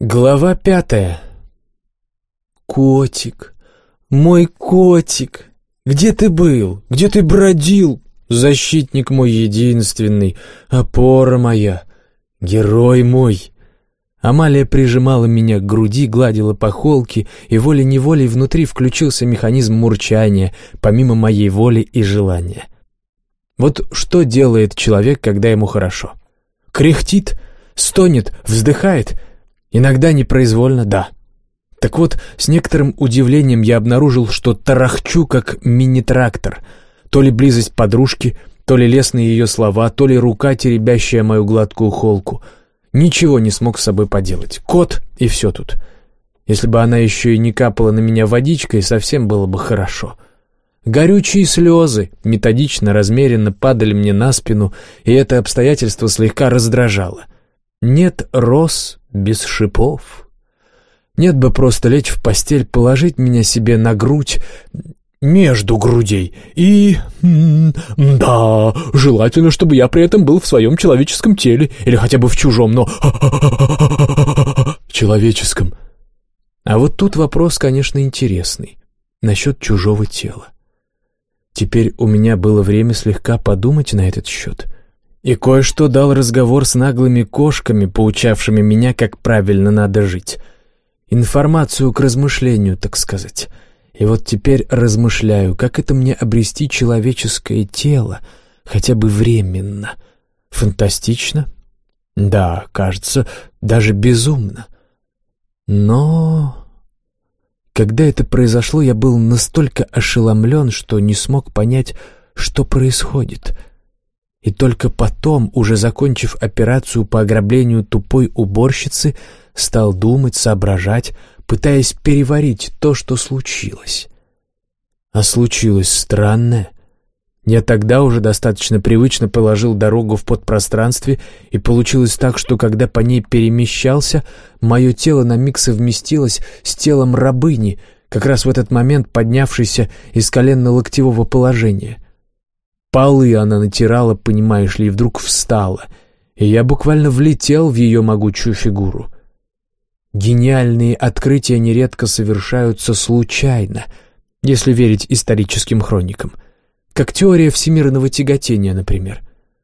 Глава пятая. Котик, мой котик, где ты был? Где ты бродил? Защитник мой единственный, опора моя, герой мой. Амалия прижимала меня к груди, гладила по холке, и волей-неволей внутри включился механизм мурчания, помимо моей воли и желания. Вот что делает человек, когда ему хорошо? Кряхтит, стонет, вздыхает — Иногда непроизвольно, да. Так вот, с некоторым удивлением я обнаружил, что тарахчу, как мини-трактор. То ли близость подружки, то ли лесные ее слова, то ли рука, теребящая мою гладкую холку. Ничего не смог с собой поделать. Кот, и все тут. Если бы она еще и не капала на меня водичкой, совсем было бы хорошо. Горючие слезы методично, размеренно падали мне на спину, и это обстоятельство слегка раздражало. Нет роз, без шипов. Нет бы просто лечь в постель, положить меня себе на грудь, между грудей. И... да, желательно, чтобы я при этом был в своем человеческом теле, или хотя бы в чужом, но... человеческом. А вот тут вопрос, конечно, интересный. Насчет чужого тела. Теперь у меня было время слегка подумать на этот счет — и кое-что дал разговор с наглыми кошками, поучавшими меня, как правильно надо жить. Информацию к размышлению, так сказать. И вот теперь размышляю, как это мне обрести человеческое тело, хотя бы временно. Фантастично? Да, кажется, даже безумно. Но... Когда это произошло, я был настолько ошеломлен, что не смог понять, что происходит — и только потом, уже закончив операцию по ограблению тупой уборщицы, стал думать, соображать, пытаясь переварить то, что случилось. А случилось странное. Я тогда уже достаточно привычно положил дорогу в подпространстве, и получилось так, что когда по ней перемещался, мое тело на миг совместилось с телом рабыни, как раз в этот момент поднявшейся из коленно-локтевого положения — Полы она натирала, понимаешь ли, и вдруг встала, и я буквально влетел в ее могучую фигуру. Гениальные открытия нередко совершаются случайно, если верить историческим хроникам. Как теория всемирного тяготения, например.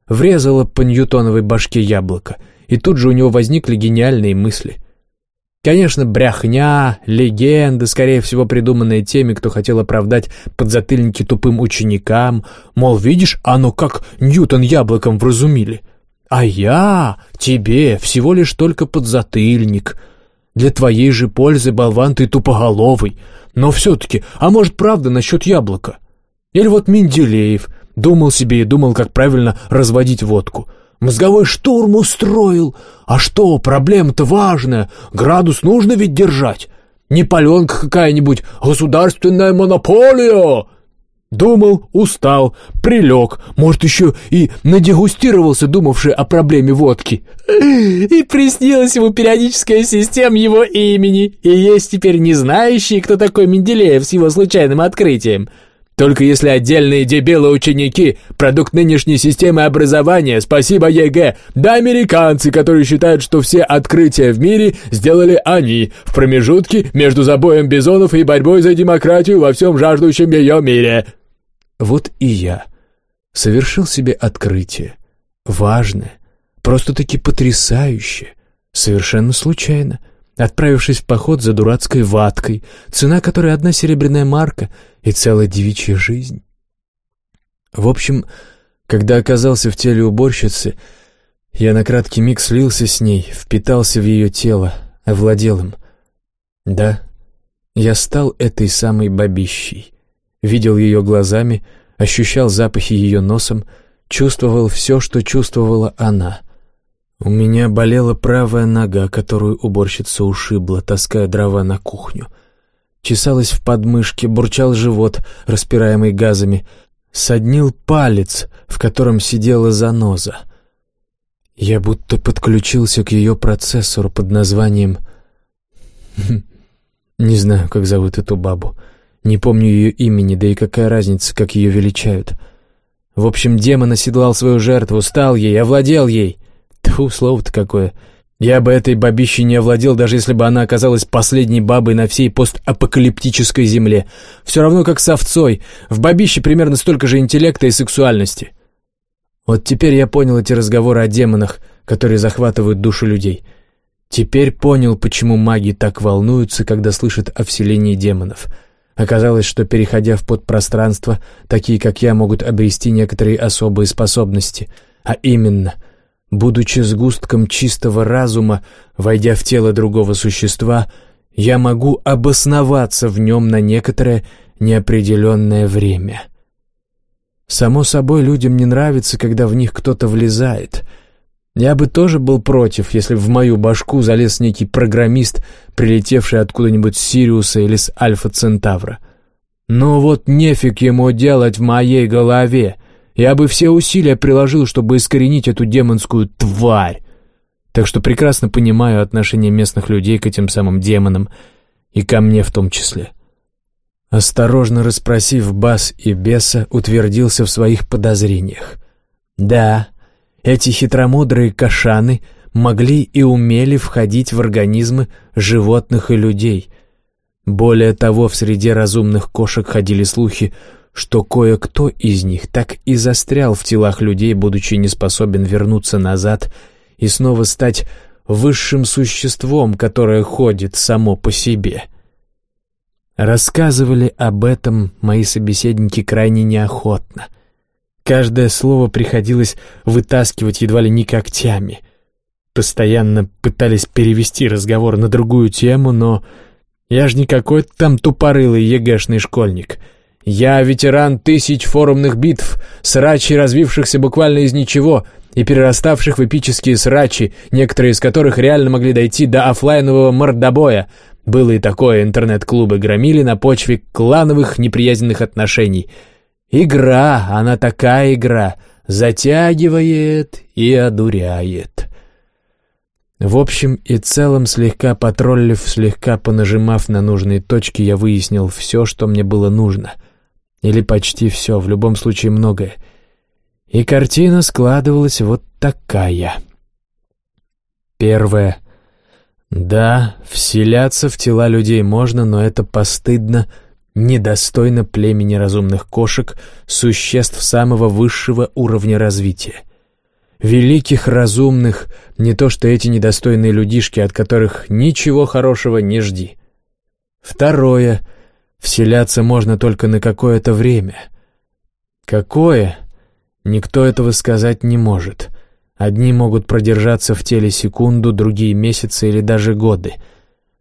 Врезала по ньютоновой башке яблоко, и тут же у него возникли гениальные мысли. Конечно, бряхня, легенды, скорее всего, придуманные теми, кто хотел оправдать подзатыльники тупым ученикам, мол, видишь, оно как Ньютон яблоком вразумили. А я тебе всего лишь только подзатыльник. Для твоей же пользы, болван, ты тупоголовый. Но все-таки, а может, правда насчет яблока? Или вот Менделеев думал себе и думал, как правильно разводить водку — Мозговой штурм устроил. А что, проблема-то важная. Градус нужно ведь держать. Не паленка какая-нибудь, государственная монополия. Думал, устал, прилег, может, еще и надегустировался, думавший о проблеме водки. И приснилась ему периодическая система его имени, и есть теперь не знающие, кто такой Менделеев с его случайным открытием. Только если отдельные дебилы-ученики — продукт нынешней системы образования, спасибо ЕГЭ, да американцы, которые считают, что все открытия в мире сделали они в промежутке между забоем бизонов и борьбой за демократию во всем жаждущем ее мире. Вот и я совершил себе открытие. Важное, просто-таки потрясающее, совершенно случайно — отправившись в поход за дурацкой ваткой, цена которой одна серебряная марка и целая девичья жизнь. В общем, когда оказался в теле уборщицы, я на краткий миг слился с ней, впитался в ее тело, овладел им. Да, я стал этой самой бабищей. Видел ее глазами, ощущал запахи ее носом, чувствовал все, что чувствовала она — у меня болела правая нога, которую уборщица ушибла, таская дрова на кухню. Чесалась в подмышке, бурчал живот, распираемый газами. Соднил палец, в котором сидела заноза. Я будто подключился к ее процессору под названием... Не знаю, как зовут эту бабу. Не помню ее имени, да и какая разница, как ее величают. В общем, демон оседлал свою жертву, стал ей, овладел ей. Тьфу, слово-то какое. Я бы этой бабищей не овладел, даже если бы она оказалась последней бабой на всей постапокалиптической земле. Все равно как с овцой. В бабище примерно столько же интеллекта и сексуальности. Вот теперь я понял эти разговоры о демонах, которые захватывают души людей. Теперь понял, почему маги так волнуются, когда слышат о вселении демонов. Оказалось, что, переходя в подпространство, такие, как я, могут обрести некоторые особые способности. А именно, будучи сгустком чистого разума, войдя в тело другого существа, я могу обосноваться в нем на некоторое неопределенное время. Само собой, людям не нравится, когда в них кто-то влезает — я бы тоже был против, если в мою башку залез некий программист, прилетевший откуда-нибудь с Сириуса или с Альфа Центавра. Но вот нефиг ему делать в моей голове. Я бы все усилия приложил, чтобы искоренить эту демонскую тварь. Так что прекрасно понимаю отношение местных людей к этим самым демонам, и ко мне в том числе. Осторожно расспросив Бас и Беса, утвердился в своих подозрениях. Да, эти хитромудрые кашаны могли и умели входить в организмы животных и людей. Более того, в среде разумных кошек ходили слухи, что кое-кто из них так и застрял в телах людей, будучи не способен вернуться назад и снова стать высшим существом, которое ходит само по себе. Рассказывали об этом мои собеседники крайне неохотно — Каждое слово приходилось вытаскивать едва ли не когтями. Постоянно пытались перевести разговор на другую тему, но я ж не какой-то там тупорылый ЕГЭшный школьник. Я ветеран тысяч форумных битв, срачей, развившихся буквально из ничего и перераставших в эпические срачи, некоторые из которых реально могли дойти до офлайнового мордобоя. Было и такое, интернет-клубы громили на почве клановых неприязненных отношений — Игра, она такая игра, затягивает и одуряет. В общем и целом, слегка потроллив, слегка понажимав на нужные точки, я выяснил все, что мне было нужно. Или почти все, в любом случае многое. И картина складывалась вот такая. Первое. Да, вселяться в тела людей можно, но это постыдно — недостойно племени разумных кошек, существ самого высшего уровня развития. Великих разумных, не то что эти недостойные людишки, от которых ничего хорошего не жди. Второе. Вселяться можно только на какое-то время. Какое? Никто этого сказать не может. Одни могут продержаться в теле секунду, другие — месяцы или даже годы —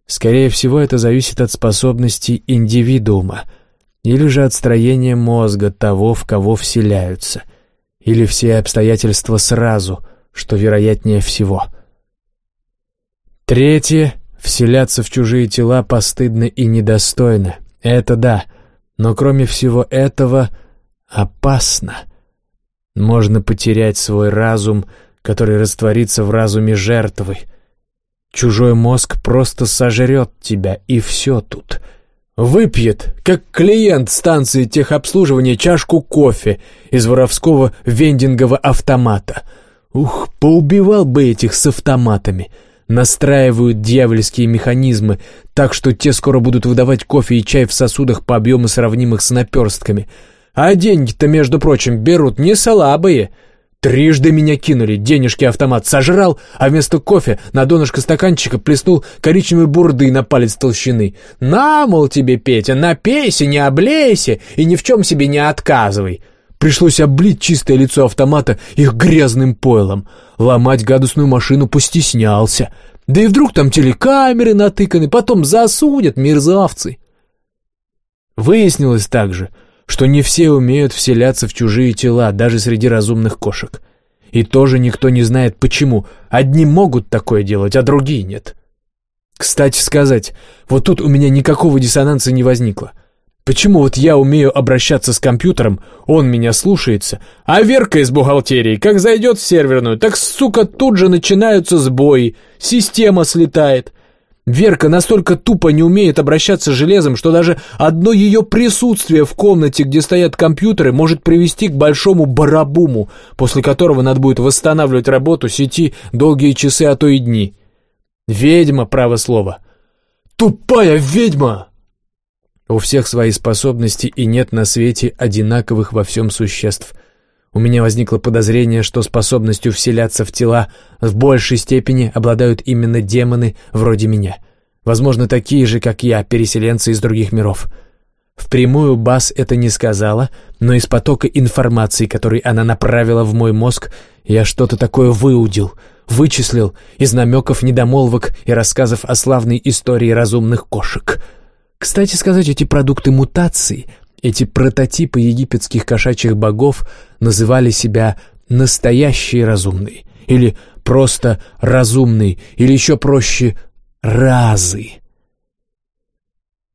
Скорее всего, это зависит от способностей индивидуума или же от строения мозга того, в кого вселяются, или все обстоятельства сразу, что вероятнее всего. Третье — вселяться в чужие тела постыдно и недостойно. Это да, но кроме всего этого опасно. Можно потерять свой разум, который растворится в разуме жертвы — Чужой мозг просто сожрет тебя, и все тут. Выпьет, как клиент станции техобслуживания, чашку кофе из воровского вендингового автомата. Ух, поубивал бы этих с автоматами. Настраивают дьявольские механизмы, так что те скоро будут выдавать кофе и чай в сосудах по объему сравнимых с наперстками. А деньги-то, между прочим, берут не слабые — Трижды меня кинули, денежки автомат сожрал, а вместо кофе на донышко стаканчика плеснул коричневой бурды на палец толщины. «На, мол, тебе, Петя, напейся, не облейся и ни в чем себе не отказывай». Пришлось облить чистое лицо автомата их грязным пойлом. Ломать гадусную машину постеснялся. Да и вдруг там телекамеры натыканы, потом засудят мерзавцы. Выяснилось также, что не все умеют вселяться в чужие тела, даже среди разумных кошек. И тоже никто не знает почему. Одни могут такое делать, а другие нет. Кстати сказать, вот тут у меня никакого диссонанса не возникло. Почему вот я умею обращаться с компьютером, он меня слушается, а Верка из бухгалтерии, как зайдет в серверную, так, сука, тут же начинаются сбои, система слетает. Верка настолько тупо не умеет обращаться с железом, что даже одно ее присутствие в комнате, где стоят компьютеры, может привести к большому барабуму, после которого надо будет восстанавливать работу сети долгие часы, а то и дни. Ведьма, право слово. Тупая ведьма! У всех свои способности, и нет на свете одинаковых во всем существ. У меня возникло подозрение, что способностью вселяться в тела в большей степени обладают именно демоны вроде меня. Возможно, такие же, как я, переселенцы из других миров. Впрямую Бас это не сказала, но из потока информации, который она направила в мой мозг, я что-то такое выудил, вычислил из намеков, недомолвок и рассказов о славной истории разумных кошек — кстати сказать, эти продукты мутации, эти прототипы египетских кошачьих богов называли себя «настоящие разумные» или просто «разумные» или еще проще «разы».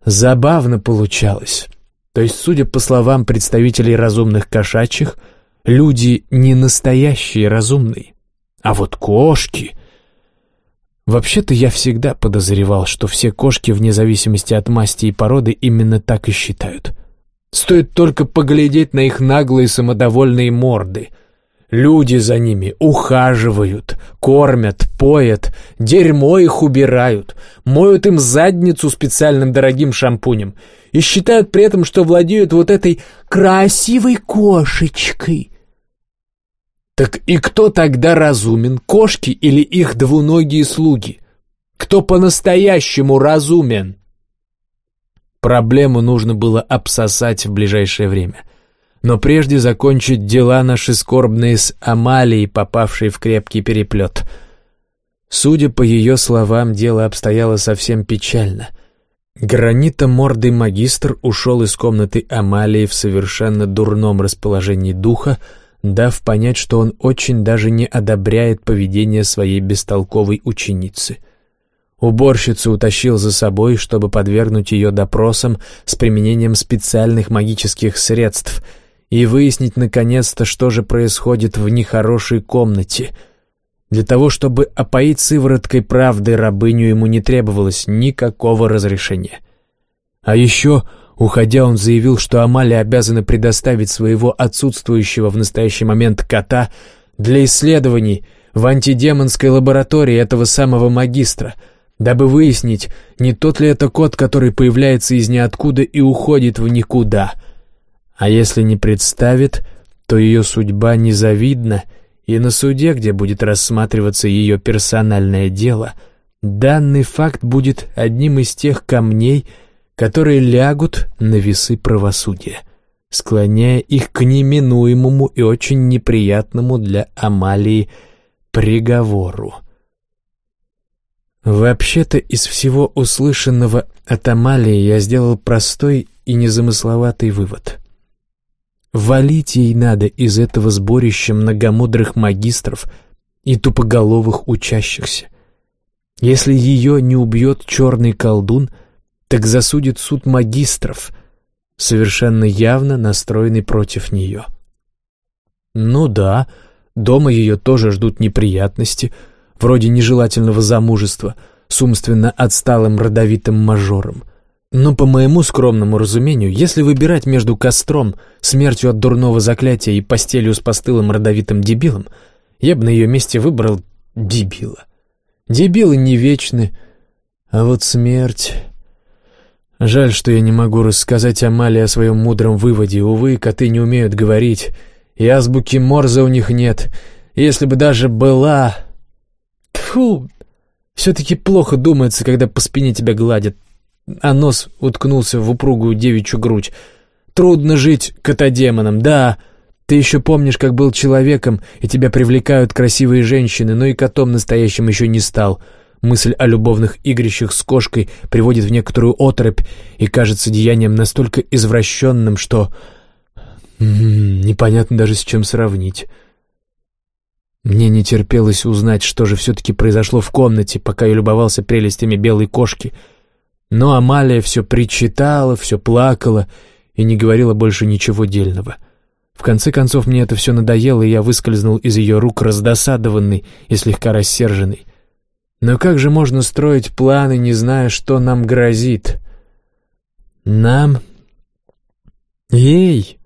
Забавно получалось. То есть, судя по словам представителей разумных кошачьих, люди не настоящие разумные, а вот кошки Вообще-то я всегда подозревал, что все кошки, вне зависимости от масти и породы, именно так и считают. Стоит только поглядеть на их наглые самодовольные морды. Люди за ними ухаживают, кормят, поят, дерьмо их убирают, моют им задницу специальным дорогим шампунем и считают при этом, что владеют вот этой красивой кошечкой — так и кто тогда разумен, кошки или их двуногие слуги? Кто по-настоящему разумен? Проблему нужно было обсосать в ближайшее время. Но прежде закончить дела наши скорбные с Амалией, попавшей в крепкий переплет. Судя по ее словам, дело обстояло совсем печально. Гранита-мордый магистр ушел из комнаты Амалии в совершенно дурном расположении духа, дав понять, что он очень даже не одобряет поведение своей бестолковой ученицы. Уборщицу утащил за собой, чтобы подвергнуть ее допросам с применением специальных магических средств и выяснить наконец-то, что же происходит в нехорошей комнате. Для того, чтобы опоить сывороткой правды рабыню, ему не требовалось никакого разрешения. А еще Уходя, он заявил, что Амалия обязана предоставить своего отсутствующего в настоящий момент кота для исследований в антидемонской лаборатории этого самого магистра, дабы выяснить, не тот ли это кот, который появляется из ниоткуда и уходит в никуда. А если не представит, то ее судьба незавидна, и на суде, где будет рассматриваться ее персональное дело, данный факт будет одним из тех камней, которые лягут на весы правосудия, склоняя их к неминуемому и очень неприятному для Амалии приговору. Вообще-то из всего услышанного от Амалии я сделал простой и незамысловатый вывод. Валить ей надо из этого сборища многомудрых магистров и тупоголовых учащихся. Если ее не убьет черный колдун — так засудит суд магистров, совершенно явно настроенный против нее. Ну да, дома ее тоже ждут неприятности, вроде нежелательного замужества с умственно отсталым родовитым мажором. Но по моему скромному разумению, если выбирать между костром, смертью от дурного заклятия и постелью с постылым родовитым дебилом, я бы на ее месте выбрал дебила. Дебилы не вечны, а вот смерть... Жаль, что я не могу рассказать Амале о своем мудром выводе. Увы, коты не умеют говорить, и азбуки Морзе у них нет. Если бы даже была... Тьфу! Все-таки плохо думается, когда по спине тебя гладят, а нос уткнулся в упругую девичью грудь. Трудно жить котодемоном, да. Ты еще помнишь, как был человеком, и тебя привлекают красивые женщины, но и котом настоящим еще не стал — Мысль о любовных игрищах с кошкой приводит в некоторую отрыбь и кажется деянием настолько извращенным, что... непонятно даже с чем сравнить. Мне не терпелось узнать, что же все-таки произошло в комнате, пока я любовался прелестями белой кошки. Но Амалия все причитала, все плакала и не говорила больше ничего дельного. В конце концов, мне это все надоело, и я выскользнул из ее рук раздосадованный и слегка рассерженный. Но как же можно строить планы, не зная, что нам грозит? Нам? Ей!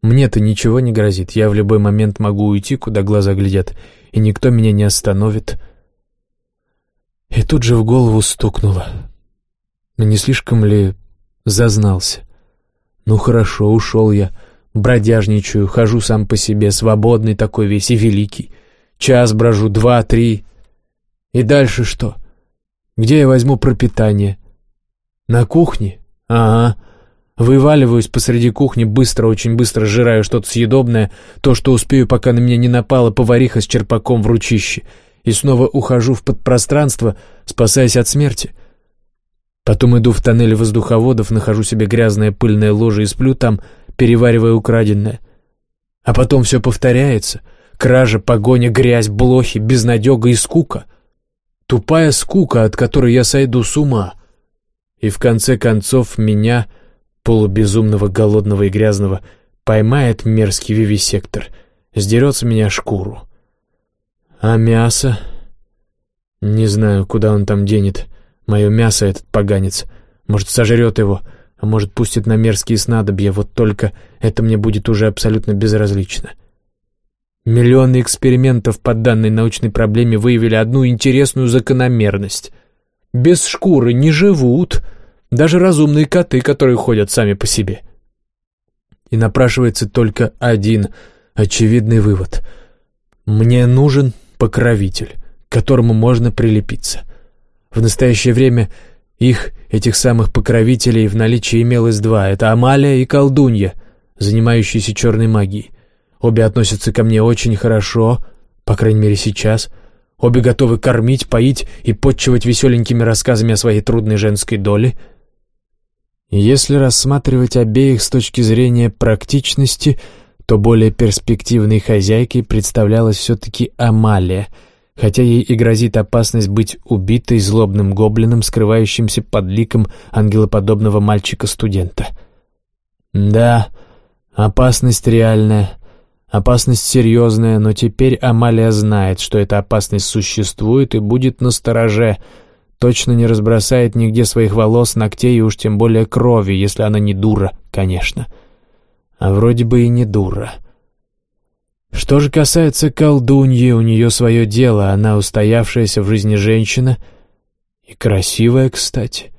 Мне-то ничего не грозит. Я в любой момент могу уйти, куда глаза глядят, и никто меня не остановит. И тут же в голову стукнуло. Но не слишком ли зазнался? Ну хорошо, ушел я, бродяжничаю, хожу сам по себе, свободный такой весь и великий. Час брожу, два, три. И дальше что? Где я возьму пропитание? На кухне? Ага. Вываливаюсь посреди кухни, быстро, очень быстро сжираю что-то съедобное, то, что успею, пока на меня не напала повариха с черпаком в ручище — и снова ухожу в подпространство, спасаясь от смерти. Потом иду в тоннель воздуховодов, нахожу себе грязное пыльное ложе и сплю там, переваривая украденное. А потом все повторяется. Кража, погоня, грязь, блохи, безнадега и скука. Тупая скука, от которой я сойду с ума. И в конце концов меня, полубезумного, голодного и грязного, поймает мерзкий вивисектор, сдерет с меня шкуру. А мясо? Не знаю, куда он там денет. Мое мясо этот поганец. Может, сожрет его, а может, пустит на мерзкие снадобья. Вот только это мне будет уже абсолютно безразлично. Миллионы экспериментов по данной научной проблеме выявили одну интересную закономерность. Без шкуры не живут даже разумные коты, которые ходят сами по себе. И напрашивается только один очевидный вывод. Мне нужен покровитель, к которому можно прилепиться. В настоящее время их, этих самых покровителей, в наличии имелось два. Это Амалия и колдунья, занимающиеся черной магией. Обе относятся ко мне очень хорошо, по крайней мере сейчас. Обе готовы кормить, поить и подчивать веселенькими рассказами о своей трудной женской доле. Если рассматривать обеих с точки зрения практичности – то более перспективной хозяйкой представлялась все-таки Амалия, хотя ей и грозит опасность быть убитой злобным гоблином, скрывающимся под ликом ангелоподобного мальчика-студента. Да, опасность реальная, опасность серьезная, но теперь Амалия знает, что эта опасность существует и будет на стороже, точно не разбросает нигде своих волос, ногтей и уж тем более крови, если она не дура, конечно. — а вроде бы и не дура. Что же касается колдуньи, у нее свое дело, она устоявшаяся в жизни женщина и красивая, кстати.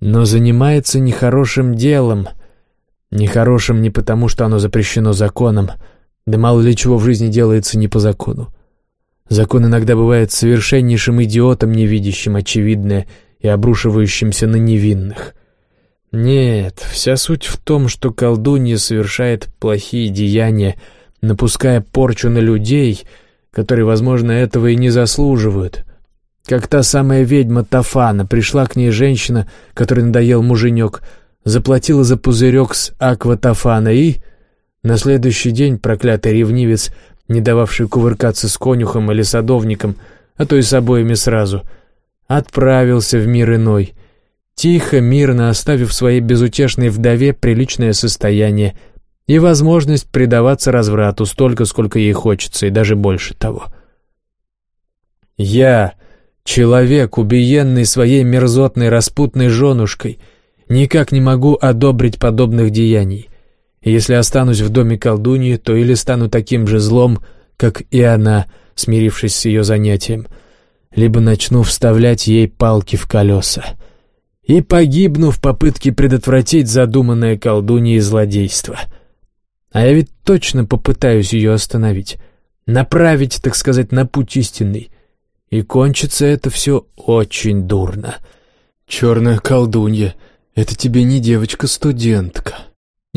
Но занимается нехорошим делом. Нехорошим не потому, что оно запрещено законом, да мало ли чего в жизни делается не по закону. Закон иногда бывает совершеннейшим идиотом, не видящим очевидное и обрушивающимся на невинных. Нет, вся суть в том, что колдунья совершает плохие деяния, напуская порчу на людей, которые, возможно, этого и не заслуживают. Как та самая ведьма Тафана, пришла к ней женщина, которой надоел муженек, заплатила за пузырек с акватофана и... На следующий день проклятый ревнивец, не дававший кувыркаться с конюхом или садовником, а то и с обоими сразу, отправился в мир иной — тихо, мирно оставив своей безутешной вдове приличное состояние и возможность предаваться разврату столько, сколько ей хочется, и даже больше того. Я, человек, убиенный своей мерзотной распутной женушкой, никак не могу одобрить подобных деяний. Если останусь в доме колдуньи, то или стану таким же злом, как и она, смирившись с ее занятием, либо начну вставлять ей палки в колеса и погибну в попытке предотвратить задуманное колдуньей злодейство. А я ведь точно попытаюсь ее остановить, направить, так сказать, на путь истинный. И кончится это все очень дурно. Черная колдунья, это тебе не девочка-студентка.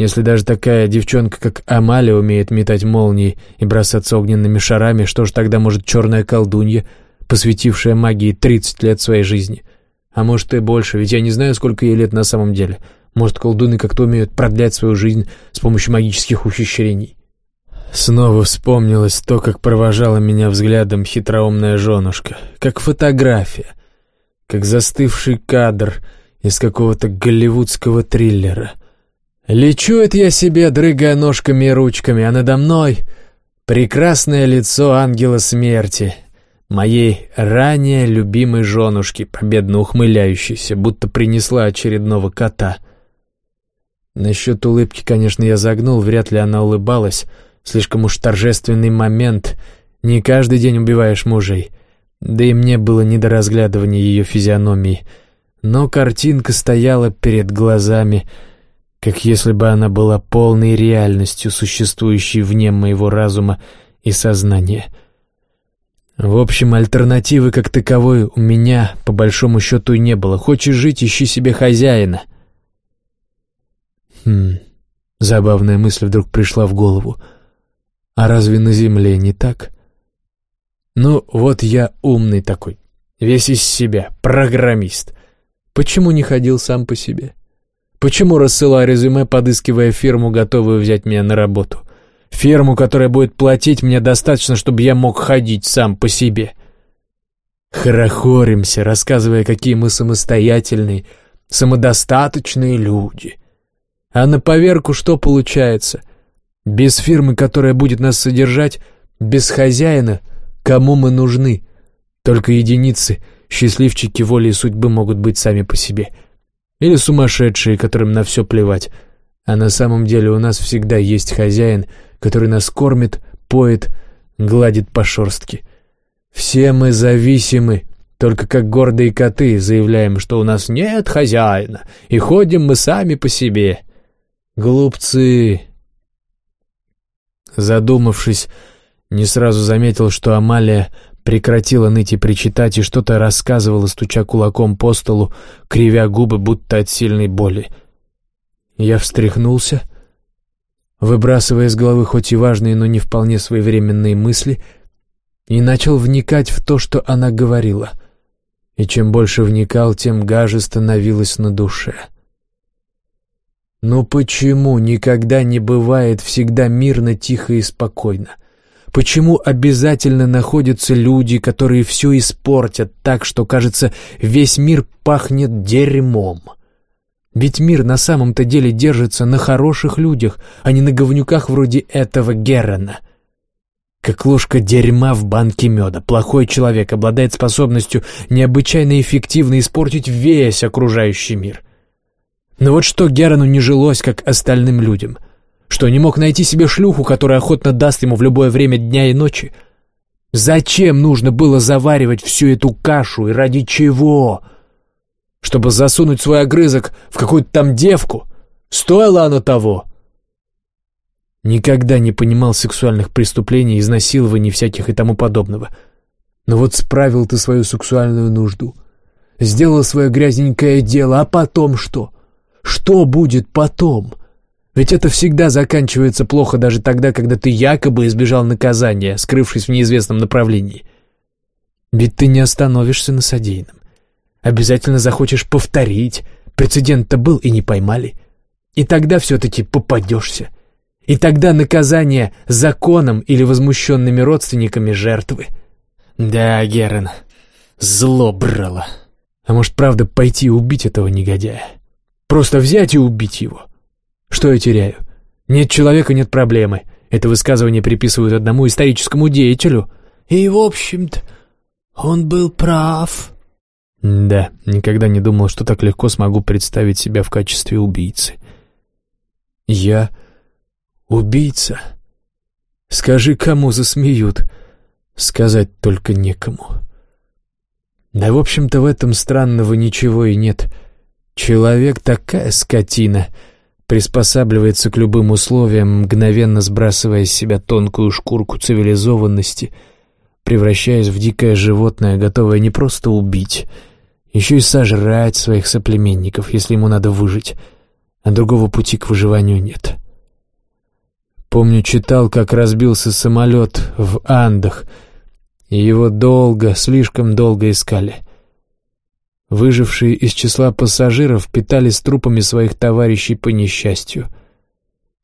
Если даже такая девчонка, как Амалия, умеет метать молнии и бросаться огненными шарами, что ж тогда может черная колдунья, посвятившая магии 30 лет своей жизни — а может и больше, ведь я не знаю, сколько ей лет на самом деле. Может, колдуны как-то умеют продлять свою жизнь с помощью магических ухищрений. Снова вспомнилось то, как провожала меня взглядом хитроумная женушка, как фотография, как застывший кадр из какого-то голливудского триллера. Лечу это я себе, дрыгая ножками и ручками, а надо мной прекрасное лицо ангела смерти, моей ранее любимой женушки, победно ухмыляющейся, будто принесла очередного кота. Насчет улыбки, конечно, я загнул, вряд ли она улыбалась. Слишком уж торжественный момент. Не каждый день убиваешь мужей. Да и мне было не до разглядывания ее физиономии. Но картинка стояла перед глазами, как если бы она была полной реальностью, существующей вне моего разума и сознания. В общем, альтернативы как таковой у меня, по большому счету, не было. Хочешь жить, ищи себе хозяина. Хм, забавная мысль вдруг пришла в голову. А разве на земле не так? Ну, вот я умный такой, весь из себя, программист. Почему не ходил сам по себе? Почему рассылаю резюме, подыскивая фирму, готовую взять меня на работу? Фирму, которая будет платить мне достаточно, чтобы я мог ходить сам по себе. Хорохоримся, рассказывая, какие мы самостоятельные, самодостаточные люди. А на поверку что получается? Без фирмы, которая будет нас содержать, без хозяина, кому мы нужны? Только единицы, счастливчики воли и судьбы могут быть сами по себе. Или сумасшедшие, которым на все плевать. А на самом деле у нас всегда есть хозяин, который нас кормит, поет, гладит по шерстке. Все мы зависимы, только как гордые коты заявляем, что у нас нет хозяина, и ходим мы сами по себе. Глупцы!» Задумавшись, не сразу заметил, что Амалия прекратила ныть и причитать, и что-то рассказывала, стуча кулаком по столу, кривя губы, будто от сильной боли. Я встряхнулся, выбрасывая из головы хоть и важные, но не вполне своевременные мысли, и начал вникать в то, что она говорила. И чем больше вникал, тем гаже становилось на душе. — но почему никогда не бывает всегда мирно, тихо и спокойно? Почему обязательно находятся люди, которые все испортят так, что, кажется, весь мир пахнет дерьмом? Ведь мир на самом-то деле держится на хороших людях, а не на говнюках вроде этого Геррена. Как ложка дерьма в банке меда. Плохой человек обладает способностью необычайно эффективно испортить весь окружающий мир — но вот что Герану не жилось, как остальным людям? Что не мог найти себе шлюху, которая охотно даст ему в любое время дня и ночи? Зачем нужно было заваривать всю эту кашу и ради чего? Чтобы засунуть свой огрызок в какую-то там девку? Стоило оно того? Никогда не понимал сексуальных преступлений, изнасилований всяких и тому подобного. Но вот справил ты свою сексуальную нужду, сделал свое грязненькое дело, а потом что? — что будет потом? Ведь это всегда заканчивается плохо даже тогда, когда ты якобы избежал наказания, скрывшись в неизвестном направлении. Ведь ты не остановишься на содеянном. Обязательно захочешь повторить. Прецедент-то был и не поймали. И тогда все-таки попадешься. И тогда наказание законом или возмущенными родственниками жертвы. Да, Герен, зло брало. А может, правда, пойти убить этого негодяя? Просто взять и убить его. Что я теряю? Нет человека, нет проблемы. Это высказывание приписывают одному историческому деятелю. И, в общем-то, он был прав. Да, никогда не думал, что так легко смогу представить себя в качестве убийцы. Я убийца. Скажи, кому засмеют. Сказать только некому. Да, в общем-то, в этом странного ничего и нет. — Человек такая скотина, приспосабливается к любым условиям, мгновенно сбрасывая с себя тонкую шкурку цивилизованности, превращаясь в дикое животное, готовое не просто убить, еще и сожрать своих соплеменников, если ему надо выжить, а другого пути к выживанию нет. Помню, читал, как разбился самолет в Андах, и его долго, слишком долго искали — Выжившие из числа пассажиров питались трупами своих товарищей по несчастью.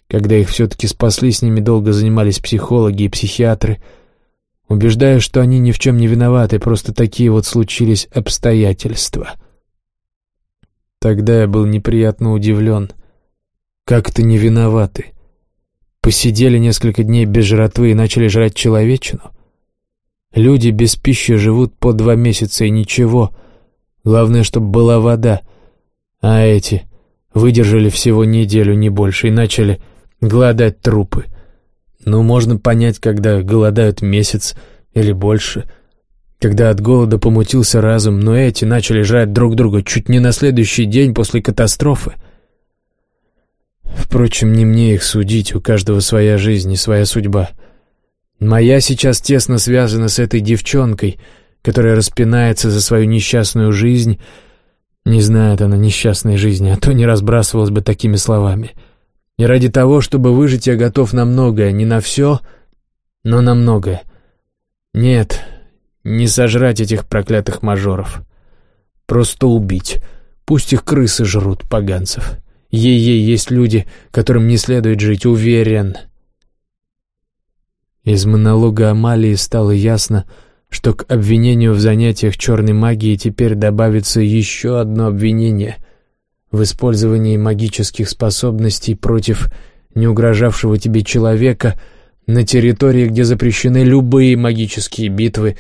Когда их все-таки спасли, с ними долго занимались психологи и психиатры, убеждая, что они ни в чем не виноваты, просто такие вот случились обстоятельства. Тогда я был неприятно удивлен. Как это не виноваты? Посидели несколько дней без жратвы и начали жрать человечину? Люди без пищи живут по два месяца и ничего — Главное, чтобы была вода. А эти выдержали всего неделю, не больше, и начали голодать трупы. Ну, можно понять, когда голодают месяц или больше. когда от голода помутился разум, но эти начали жрать друг друга чуть не на следующий день после катастрофы. Впрочем, не мне их судить, у каждого своя жизнь и своя судьба. Моя сейчас тесно связана с этой девчонкой, которая распинается за свою несчастную жизнь. Не знает она несчастной жизни, а то не разбрасывалась бы такими словами. И ради того, чтобы выжить, я готов на многое, не на все, но на многое. Нет, не сожрать этих проклятых мажоров. Просто убить. Пусть их крысы жрут, поганцев. Ей-ей есть люди, которым не следует жить, уверен. Из монолога Амалии стало ясно, что к обвинению в занятиях черной магией теперь добавится еще одно обвинение в использовании магических способностей против не угрожавшего тебе человека на территории, где запрещены любые магические битвы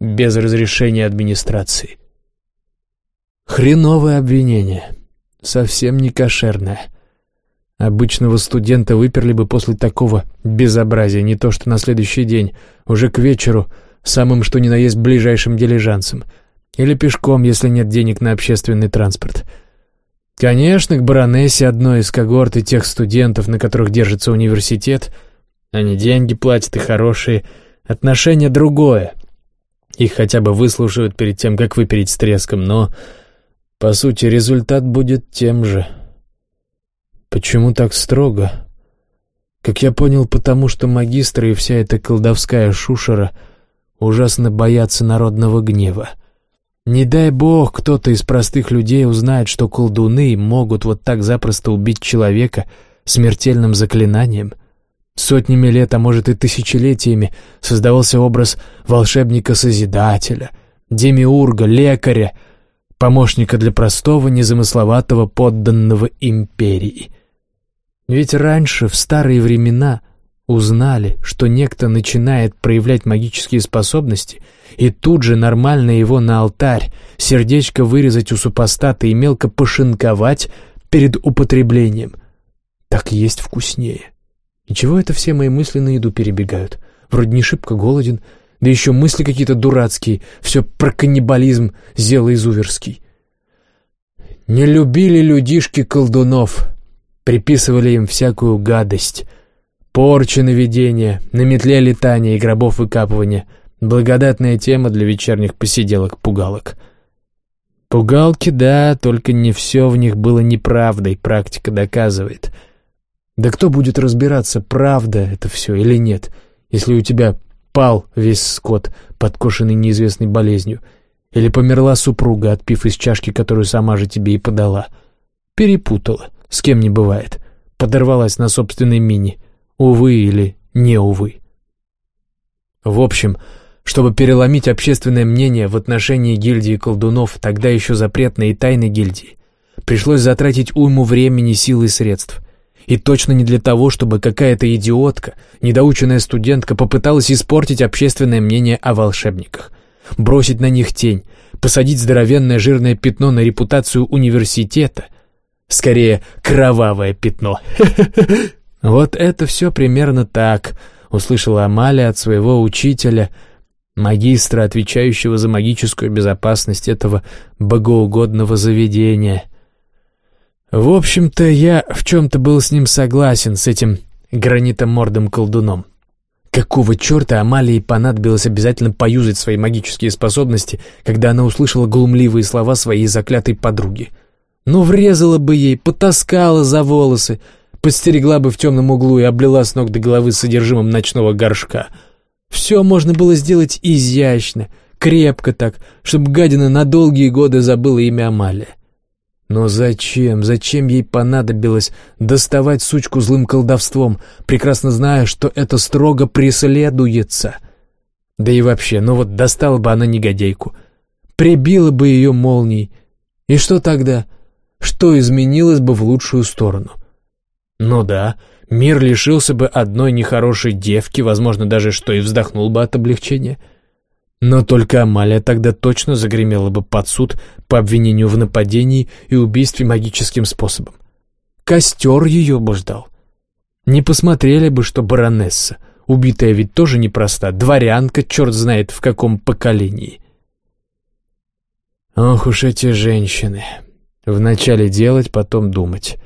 без разрешения администрации. Хреновое обвинение, совсем не кошерное — Обычного студента выперли бы после такого безобразия, не то что на следующий день, уже к вечеру, самым что ни на есть ближайшим дилижансом. Или пешком, если нет денег на общественный транспорт. Конечно, к баронессе одной из когорты тех студентов, на которых держится университет, они деньги платят и хорошие, отношение другое. Их хотя бы выслушают перед тем, как выпереть с треском, но, по сути, результат будет тем же — Почему так строго? Как я понял, потому что магистры и вся эта колдовская шушера ужасно боятся народного гнева. Не дай бог, кто-то из простых людей узнает, что колдуны могут вот так запросто убить человека смертельным заклинанием. Сотнями лет, а может и тысячелетиями, создавался образ волшебника-созидателя, демиурга, лекаря, помощника для простого, незамысловатого подданного империи — ведь раньше, в старые времена, узнали, что некто начинает проявлять магические способности, и тут же нормально его на алтарь, сердечко вырезать у супостата и мелко пошинковать перед употреблением. Так есть вкуснее. И чего это все мои мысли на еду перебегают? Вроде не шибко голоден, да еще мысли какие-то дурацкие, все про каннибализм зело изуверский. Не любили людишки колдунов, приписывали им всякую гадость. Порчи наведения, на метле летания и гробов выкапывания. Благодатная тема для вечерних посиделок-пугалок. Пугалки, да, только не все в них было неправдой, практика доказывает. Да кто будет разбираться, правда это все или нет, если у тебя пал весь скот, подкошенный неизвестной болезнью, или померла супруга, отпив из чашки, которую сама же тебе и подала. Перепутала. С кем не бывает. Подорвалась на собственной мини. Увы или не увы. В общем, чтобы переломить общественное мнение в отношении гильдии колдунов, тогда еще запретной и тайной гильдии, пришлось затратить уйму времени, сил и средств. И точно не для того, чтобы какая-то идиотка, недоученная студентка попыталась испортить общественное мнение о волшебниках, бросить на них тень, посадить здоровенное жирное пятно на репутацию университета — Скорее, кровавое пятно. Вот это все примерно так, услышала Амалия от своего учителя, магистра, отвечающего за магическую безопасность этого богоугодного заведения. В общем-то, я в чем-то был с ним согласен, с этим гранитомордым колдуном. Какого черта Амалии понадобилось обязательно поюзать свои магические способности, когда она услышала глумливые слова своей заклятой подруги — ну, врезала бы ей, потаскала за волосы, подстерегла бы в темном углу и облила с ног до головы содержимым ночного горшка. Все можно было сделать изящно, крепко так, чтобы гадина на долгие годы забыла имя Амалия. Но зачем, зачем ей понадобилось доставать сучку злым колдовством, прекрасно зная, что это строго преследуется? Да и вообще, ну вот достала бы она негодяйку, прибила бы ее молнией. И что тогда? — что изменилось бы в лучшую сторону. Ну да, мир лишился бы одной нехорошей девки, возможно, даже что и вздохнул бы от облегчения. Но только Амалия тогда точно загремела бы под суд по обвинению в нападении и убийстве магическим способом. Костер ее бы ждал. Не посмотрели бы, что баронесса Убитая ведь тоже непроста, дворянка, черт знает в каком поколении. Ох уж эти женщины. Вначале делать, потом думать.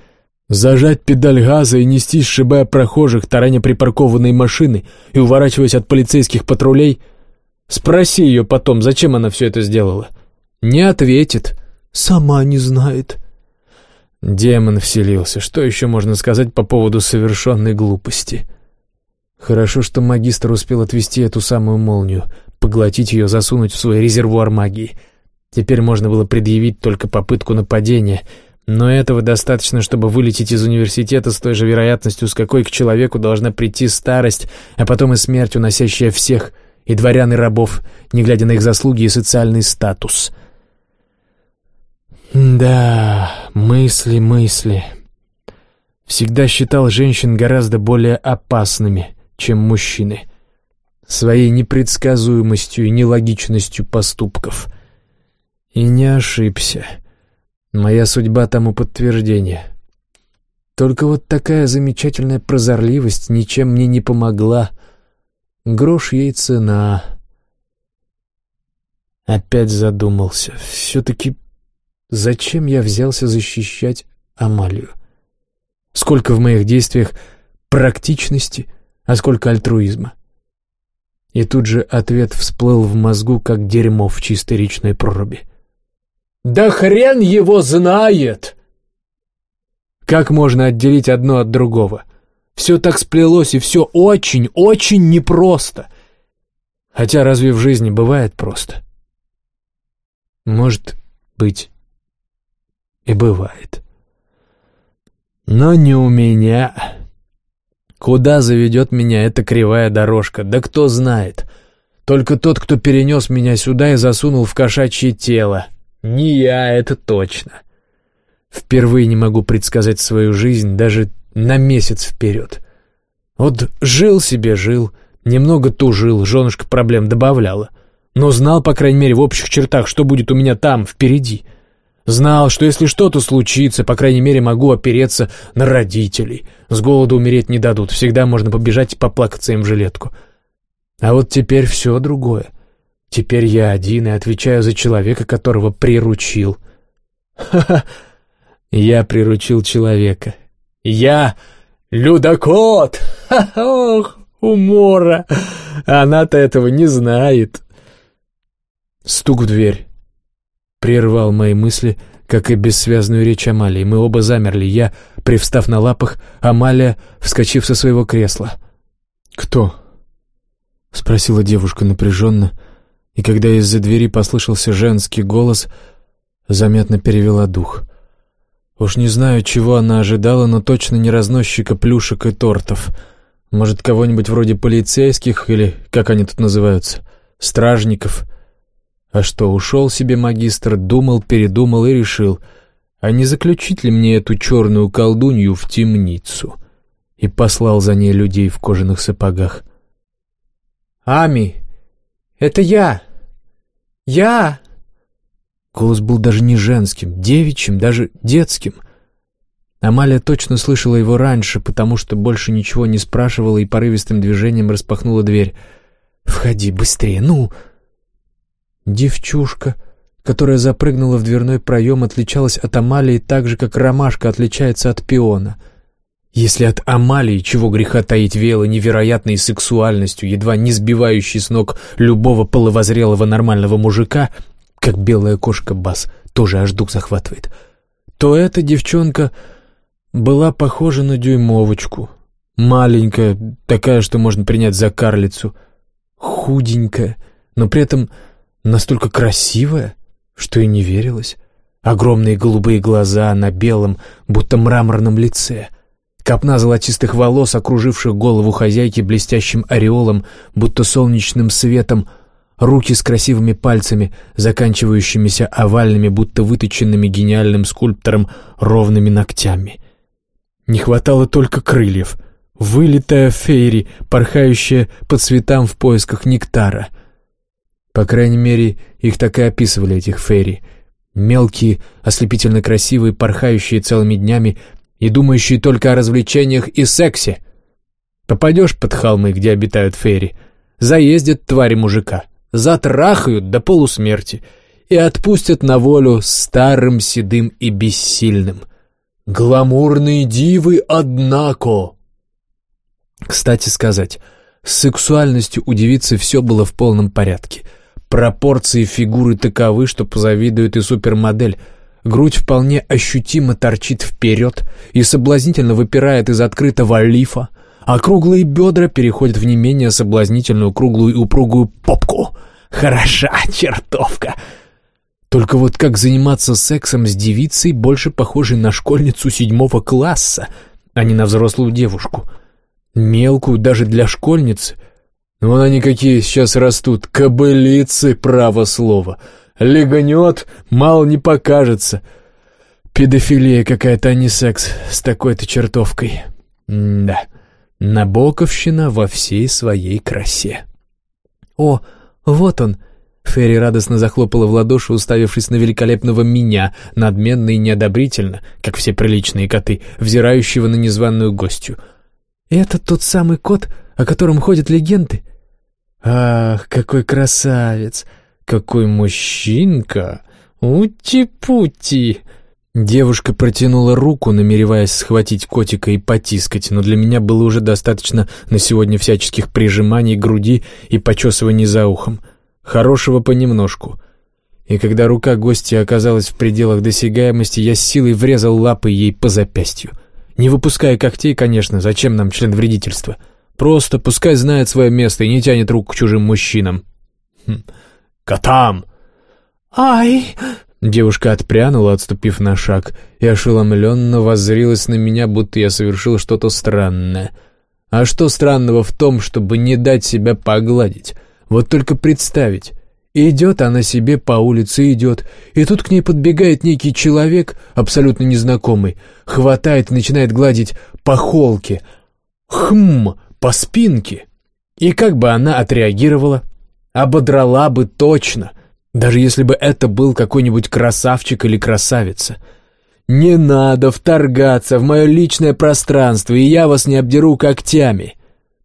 Зажать педаль газа и нестись, сшибая прохожих, тараня припаркованные машины и уворачиваясь от полицейских патрулей? Спроси ее потом, зачем она все это сделала. Не ответит. Сама не знает. Демон вселился. Что еще можно сказать по поводу совершенной глупости? Хорошо, что магистр успел отвести эту самую молнию, поглотить ее, засунуть в свой резервуар магии. Теперь можно было предъявить только попытку нападения, но этого достаточно, чтобы вылететь из университета с той же вероятностью, с какой к человеку должна прийти старость, а потом и смерть, уносящая всех, и дворян, и рабов, не глядя на их заслуги и социальный статус. Да, мысли, мысли. Всегда считал женщин гораздо более опасными, чем мужчины. Своей непредсказуемостью и нелогичностью поступков. И не ошибся. Моя судьба тому подтверждение. Только вот такая замечательная прозорливость ничем мне не помогла. Грош ей цена. Опять задумался. Все-таки зачем я взялся защищать Амалию? Сколько в моих действиях практичности — а сколько альтруизма. И тут же ответ всплыл в мозгу, как дерьмо в чистой речной проруби. «Да хрен его знает!» Как можно отделить одно от другого? Все так сплелось, и все очень, очень непросто. Хотя разве в жизни бывает просто? Может быть, и бывает. Но не у меня. Куда заведет меня эта кривая дорожка, да кто знает. Только тот, кто перенес меня сюда и засунул в кошачье тело. Не я, это точно. Впервые не могу предсказать свою жизнь даже на месяц вперед. Вот жил себе, жил, немного тужил, женушка проблем добавляла. Но знал, по крайней мере, в общих чертах, что будет у меня там, впереди. Знал, что если что-то случится, по крайней мере, могу опереться на родителей. С голоду умереть не дадут, всегда можно побежать и поплакаться им в жилетку. А вот теперь все другое. Теперь я один и отвечаю за человека, которого приручил. Ха-ха! Я приручил человека. Я людокот! Ха-ха! Ох, умора! Она-то этого не знает. Стук в дверь прервал мои мысли, как и бессвязную речь Амалии. Мы оба замерли, я, привстав на лапах, Амалия, вскочив со своего кресла. «Кто?» — спросила девушка напряженно, и когда из-за двери послышался женский голос, заметно перевела дух. Уж не знаю, чего она ожидала, но точно не разносчика плюшек и тортов. Может, кого-нибудь вроде полицейских или, как они тут называются, стражников — а что, ушел себе магистр, думал, передумал и решил, а не заключить ли мне эту черную колдунью в темницу? И послал за ней людей в кожаных сапогах. «Ами, это я! Я!» Голос был даже не женским, девичьим, даже детским. Амалия точно слышала его раньше, потому что больше ничего не спрашивала и порывистым движением распахнула дверь. «Входи быстрее, ну!» Девчушка, которая запрыгнула в дверной проем, отличалась от Амалии так же, как ромашка отличается от пиона. Если от Амалии, чего греха таить, веяло невероятной сексуальностью, едва не сбивающей с ног любого половозрелого нормального мужика, как белая кошка Бас, тоже аж дух захватывает, то эта девчонка была похожа на дюймовочку. Маленькая, такая, что можно принять за карлицу. Худенькая, но при этом Настолько красивая, что и не верилось. Огромные голубые глаза на белом, будто мраморном лице. Копна золотистых волос, окруживших голову хозяйки блестящим ореолом, будто солнечным светом, руки с красивыми пальцами, заканчивающимися овальными, будто выточенными гениальным скульптором ровными ногтями. Не хватало только крыльев. Вылитая фейри, порхающая по цветам в поисках нектара — по крайней мере, их так и описывали, этих фейри. Мелкие, ослепительно красивые, порхающие целыми днями и думающие только о развлечениях и сексе. Попадешь под холмы, где обитают фейри, заездят твари мужика, затрахают до полусмерти и отпустят на волю старым, седым и бессильным. Гламурные дивы, однако! Кстати сказать, с сексуальностью у девицы все было в полном порядке. Пропорции фигуры таковы, что позавидует и супермодель. Грудь вполне ощутимо торчит вперед и соблазнительно выпирает из открытого лифа, а круглые бедра переходят в не менее соблазнительную круглую и упругую попку. Хороша чертовка! Только вот как заниматься сексом с девицей, больше похожей на школьницу седьмого класса, а не на взрослую девушку. Мелкую даже для школьницы. Вон они какие сейчас растут, кобылицы, право слово. Легнет, мало не покажется. Педофилия какая-то, а не секс с такой-то чертовкой. Да. Набоковщина во всей своей красе. «О, вот он!» Ферри радостно захлопала в ладоши, уставившись на великолепного меня, надменно и неодобрительно, как все приличные коты, взирающего на незваную гостью. «Это тот самый кот, о котором ходят легенды?» «Ах, какой красавец! Какой мужчинка! Ути-пути!» Девушка протянула руку, намереваясь схватить котика и потискать, но для меня было уже достаточно на сегодня всяческих прижиманий груди и почесываний за ухом. Хорошего понемножку. И когда рука гостя оказалась в пределах досягаемости, я с силой врезал лапы ей по запястью. Не выпуская когтей, конечно, зачем нам член вредительства? Просто пускай знает свое место и не тянет руку к чужим мужчинам. Хм. «Котам!» «Ай!» Девушка отпрянула, отступив на шаг, и ошеломленно воззрилась на меня, будто я совершил что-то странное. А что странного в том, чтобы не дать себя погладить? Вот только представить. Идет она себе по улице, идет, и тут к ней подбегает некий человек, абсолютно незнакомый, хватает и начинает гладить по холке. Хм, по спинке. И как бы она отреагировала? Ободрала бы точно — даже если бы это был какой-нибудь красавчик или красавица. «Не надо вторгаться в мое личное пространство, и я вас не обдеру когтями!»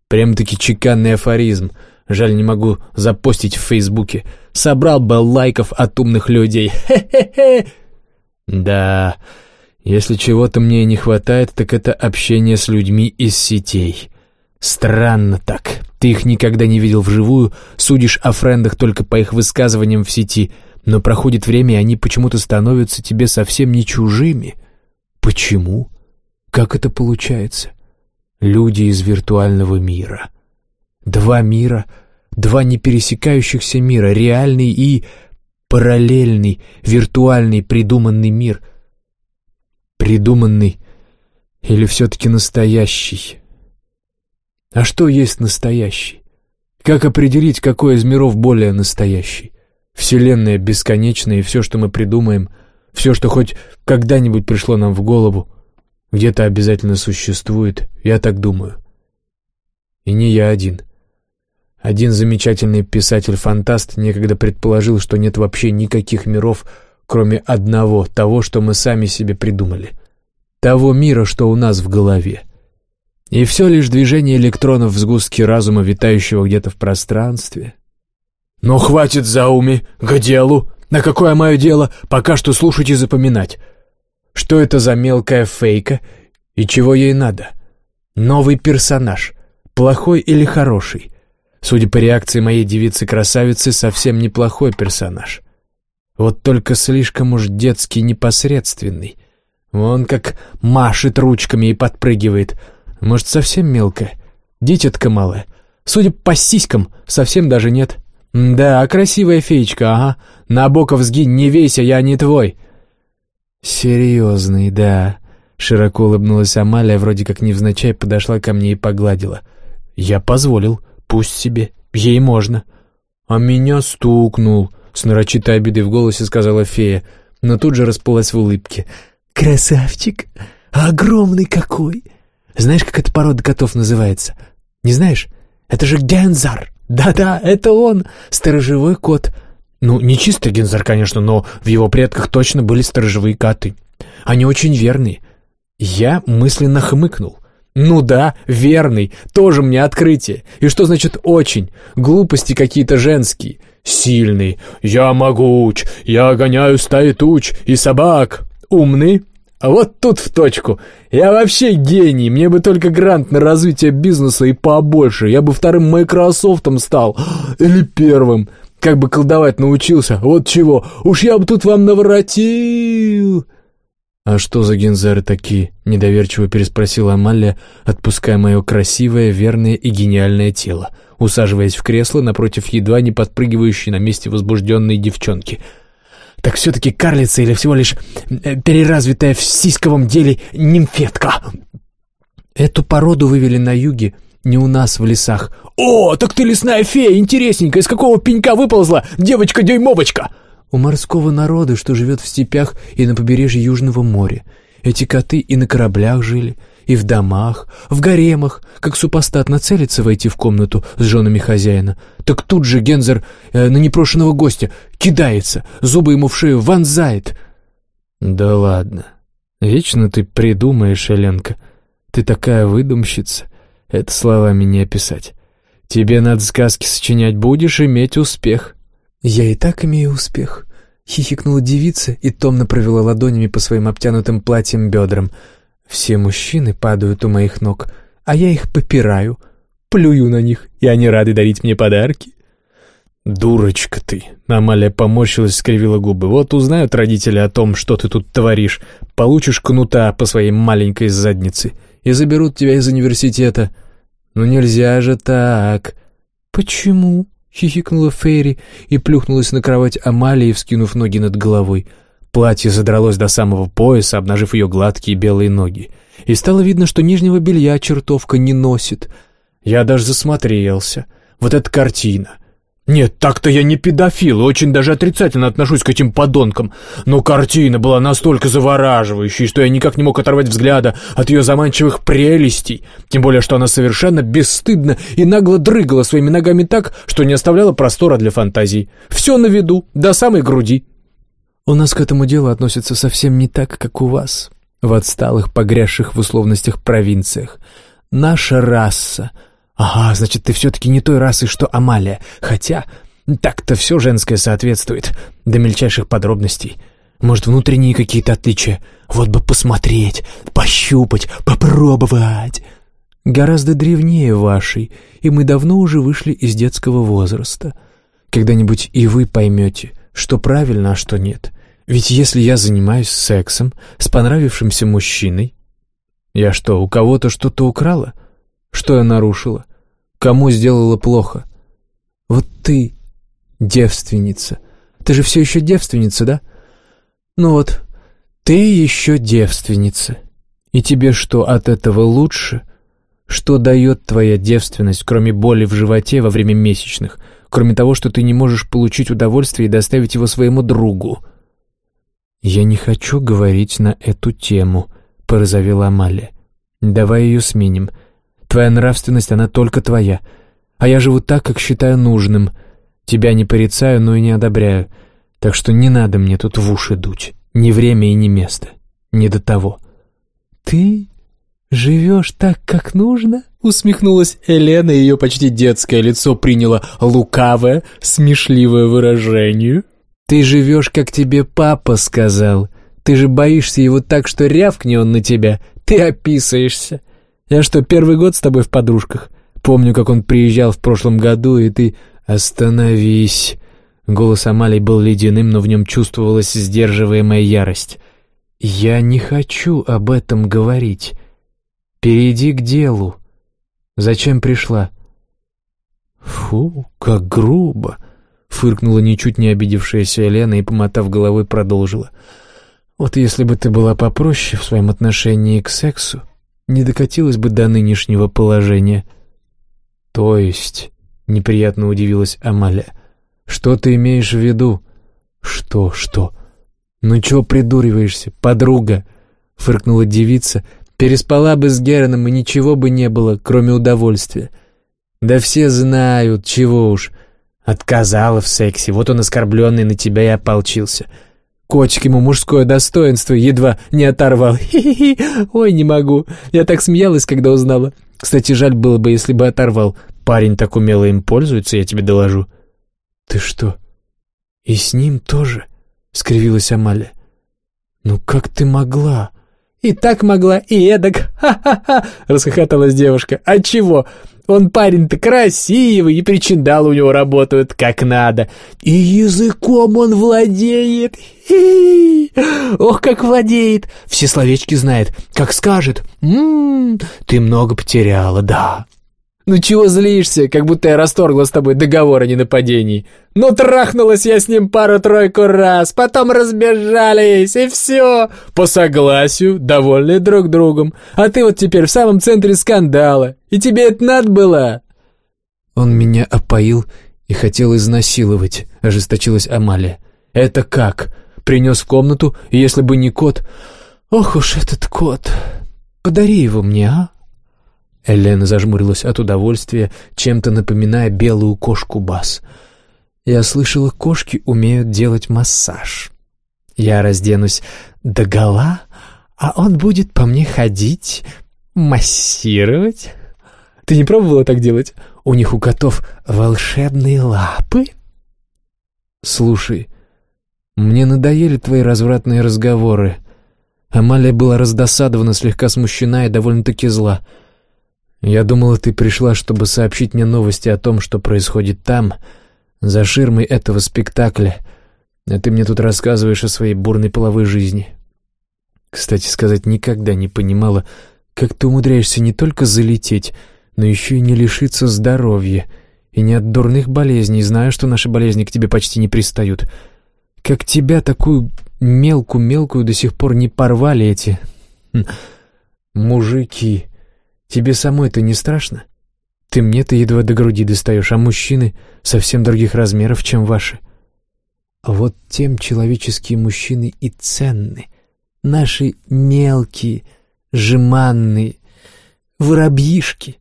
Прям-таки чеканный афоризм. Жаль, не могу запостить в Фейсбуке. Собрал бы лайков от умных людей. Хе-хе-хе! Да, если чего-то мне не хватает, так это общение с людьми из сетей. Странно так. Ты их никогда не видел вживую, судишь о френдах только по их высказываниям в сети, но проходит время, и они почему-то становятся тебе совсем не чужими. Почему? Как это получается? Люди из виртуального мира. Два мира, два не пересекающихся мира, реальный и параллельный, виртуальный, придуманный мир. Придуманный или все-таки настоящий? А что есть настоящий? Как определить, какой из миров более настоящий? Вселенная бесконечная, и все, что мы придумаем, все, что хоть когда-нибудь пришло нам в голову, где-то обязательно существует, я так думаю. И не я один. Один замечательный писатель-фантаст некогда предположил, что нет вообще никаких миров, кроме одного, того, что мы сами себе придумали. Того мира, что у нас в голове. И все лишь движение электронов в сгустке разума, витающего где-то в пространстве. «Ну, хватит зауми, к делу! На какое мое дело? Пока что слушать и запоминать. Что это за мелкая фейка и чего ей надо? Новый персонаж, плохой или хороший? Судя по реакции моей девицы-красавицы, совсем неплохой персонаж. Вот только слишком уж детский непосредственный. Он как машет ручками и подпрыгивает — может, совсем мелкая? Дитятка малая. Судя по сиськам, совсем даже нет. Да, красивая феечка, ага. Набоков сгинь, не вейся, я не твой. Серьезный, да. Широко улыбнулась Амалия, вроде как невзначай подошла ко мне и погладила. Я позволил, пусть себе, ей можно. А меня стукнул, с нарочитой обидой в голосе сказала фея, но тут же расплылась в улыбке. «Красавчик! Огромный какой!» Знаешь, как эта порода котов называется? Не знаешь? Это же гензар. Да-да, это он, сторожевой кот. Ну, не чистый гензар, конечно, но в его предках точно были сторожевые коты. Они очень верные. Я мысленно хмыкнул. «Ну да, верный, тоже мне открытие. И что значит «очень»? Глупости какие-то женские. Сильный. Я могуч, я гоняю стаи туч и собак. Умный. А вот тут в точку. Я вообще гений, мне бы только грант на развитие бизнеса и побольше. Я бы вторым Майкрософтом стал. Или первым. Как бы колдовать научился. Вот чего. Уж я бы тут вам наворотил. «А что за гензары такие?» — недоверчиво переспросила Амалия, отпуская мое красивое, верное и гениальное тело, усаживаясь в кресло напротив едва не подпрыгивающей на месте возбужденной девчонки. «Так все-таки карлица или всего лишь э, переразвитая в сиськовом деле нимфетка?» «Эту породу вывели на юге, не у нас в лесах». «О, так ты лесная фея, интересненькая, из какого пенька выползла девочка-дюймовочка?» у морского народа, что живет в степях и на побережье Южного моря. Эти коты и на кораблях жили, и в домах, в гаремах, как супостат нацелится войти в комнату с женами хозяина. Так тут же Гензер э, на непрошенного гостя кидается, зубы ему в шею вонзает. «Да ладно, вечно ты придумаешь, Эленка. Ты такая выдумщица, это словами не описать. Тебе надо сказки сочинять будешь, иметь успех». «Я и так имею успех», — хихикнула девица и томно провела ладонями по своим обтянутым платьем бедрам. «Все мужчины падают у моих ног, а я их попираю, плюю на них, и они рады дарить мне подарки». «Дурочка ты!» — Амалия поморщилась, скривила губы. «Вот узнают родители о том, что ты тут творишь. Получишь кнута по своей маленькой заднице и заберут тебя из университета. Ну нельзя же так!» «Почему?» — хихикнула Фейри и плюхнулась на кровать Амалии, вскинув ноги над головой. Платье задралось до самого пояса, обнажив ее гладкие белые ноги. И стало видно, что нижнего белья чертовка не носит. Я даже засмотрелся. Вот эта картина. Нет, так-то я не педофил и очень даже отрицательно отношусь к этим подонкам, но картина была настолько завораживающей, что я никак не мог оторвать взгляда от ее заманчивых прелестей, тем более, что она совершенно бесстыдно и нагло дрыгала своими ногами так, что не оставляла простора для фантазий. Все на виду, до самой груди. У нас к этому делу относятся совсем не так, как у вас, в отсталых, погрязших в условностях провинциях. Наша раса — «Ага, значит, ты все-таки не той расы, что Амалия. Хотя, так-то все женское соответствует, до мельчайших подробностей. Может, внутренние какие-то отличия? Вот бы посмотреть, пощупать, попробовать». «Гораздо древнее вашей, и мы давно уже вышли из детского возраста. Когда-нибудь и вы поймете, что правильно, а что нет. Ведь если я занимаюсь сексом с понравившимся мужчиной, я что, у кого-то что-то украла? Что я нарушила? Кому сделала плохо? Вот ты, девственница. Ты же все еще девственница, да? Ну вот, ты еще девственница. И тебе что, от этого лучше? Что дает твоя девственность, кроме боли в животе во время месячных, кроме того, что ты не можешь получить удовольствие и доставить его своему другу? «Я не хочу говорить на эту тему», — порозовела Амалия. «Давай ее сменим. Твоя нравственность, она только твоя. А я живу так, как считаю нужным. Тебя не порицаю, но и не одобряю. Так что не надо мне тут в уши дуть. Ни время и ни место. Не до того». «Ты живешь так, как нужно?» Усмехнулась Елена, и ее почти детское лицо приняло лукавое, смешливое выражение. «Ты живешь, как тебе папа сказал. Ты же боишься его так, что рявкни он на тебя. Ты описаешься. Я что, первый год с тобой в подружках? Помню, как он приезжал в прошлом году, и ты... Остановись!» Голос Амалии был ледяным, но в нем чувствовалась сдерживаемая ярость. «Я не хочу об этом говорить. Перейди к делу. Зачем пришла?» «Фу, как грубо!» — фыркнула ничуть не обидевшаяся Елена и, помотав головой, продолжила. «Вот если бы ты была попроще в своем отношении к сексу, не докатилась бы до нынешнего положения. То есть, неприятно удивилась Амалия, что ты имеешь в виду? Что, что? Ну чего придуриваешься, подруга? Фыркнула девица. Переспала бы с Гераном, и ничего бы не было, кроме удовольствия. Да все знают, чего уж. Отказала в сексе, вот он оскорбленный на тебя и ополчился. Котик ему мужское достоинство едва не оторвал. Хи-хи-хи, ой, не могу. Я так смеялась, когда узнала. Кстати, жаль было бы, если бы оторвал. Парень так умело им пользуется, я тебе доложу. Ты что, и с ним тоже? Скривилась Амалия. Ну как ты могла? И так могла, и эдак. Ха-ха-ха, расхохоталась девушка. А чего? Он парень-то красивый, и причиндалы у него работают как надо. И языком он владеет. Хи -хи. Ох, как владеет. Все словечки знает. Как скажет. М «М-м, -м, ты много потеряла, да. «Ну чего злишься, как будто я расторгла с тобой договор о ненападении? Ну трахнулась я с ним пару-тройку раз, потом разбежались, и все. По согласию, довольны друг другом. А ты вот теперь в самом центре скандала. И тебе это надо было?» Он меня опоил и хотел изнасиловать, ожесточилась Амалия. «Это как? Принес в комнату, и если бы не кот... Ох уж этот кот! Подари его мне, а?» Элена зажмурилась от удовольствия, чем-то напоминая белую кошку Бас. «Я слышала, кошки умеют делать массаж. Я разденусь догола, а он будет по мне ходить, массировать. Ты не пробовала так делать? У них у котов волшебные лапы?» «Слушай, мне надоели твои развратные разговоры». Амалия была раздосадована, слегка смущена и довольно-таки зла — я думала, ты пришла, чтобы сообщить мне новости о том, что происходит там, за ширмой этого спектакля, а ты мне тут рассказываешь о своей бурной половой жизни. Кстати сказать, никогда не понимала, как ты умудряешься не только залететь, но еще и не лишиться здоровья, и не от дурных болезней, знаю, что наши болезни к тебе почти не пристают. Как тебя, такую мелкую-мелкую, до сих пор не порвали эти... Хм, мужики... Тебе самой-то не страшно? Ты мне-то едва до груди достаешь, а мужчины совсем других размеров, чем ваши. Вот тем человеческие мужчины и ценны. Наши мелкие, жеманные, воробьишки.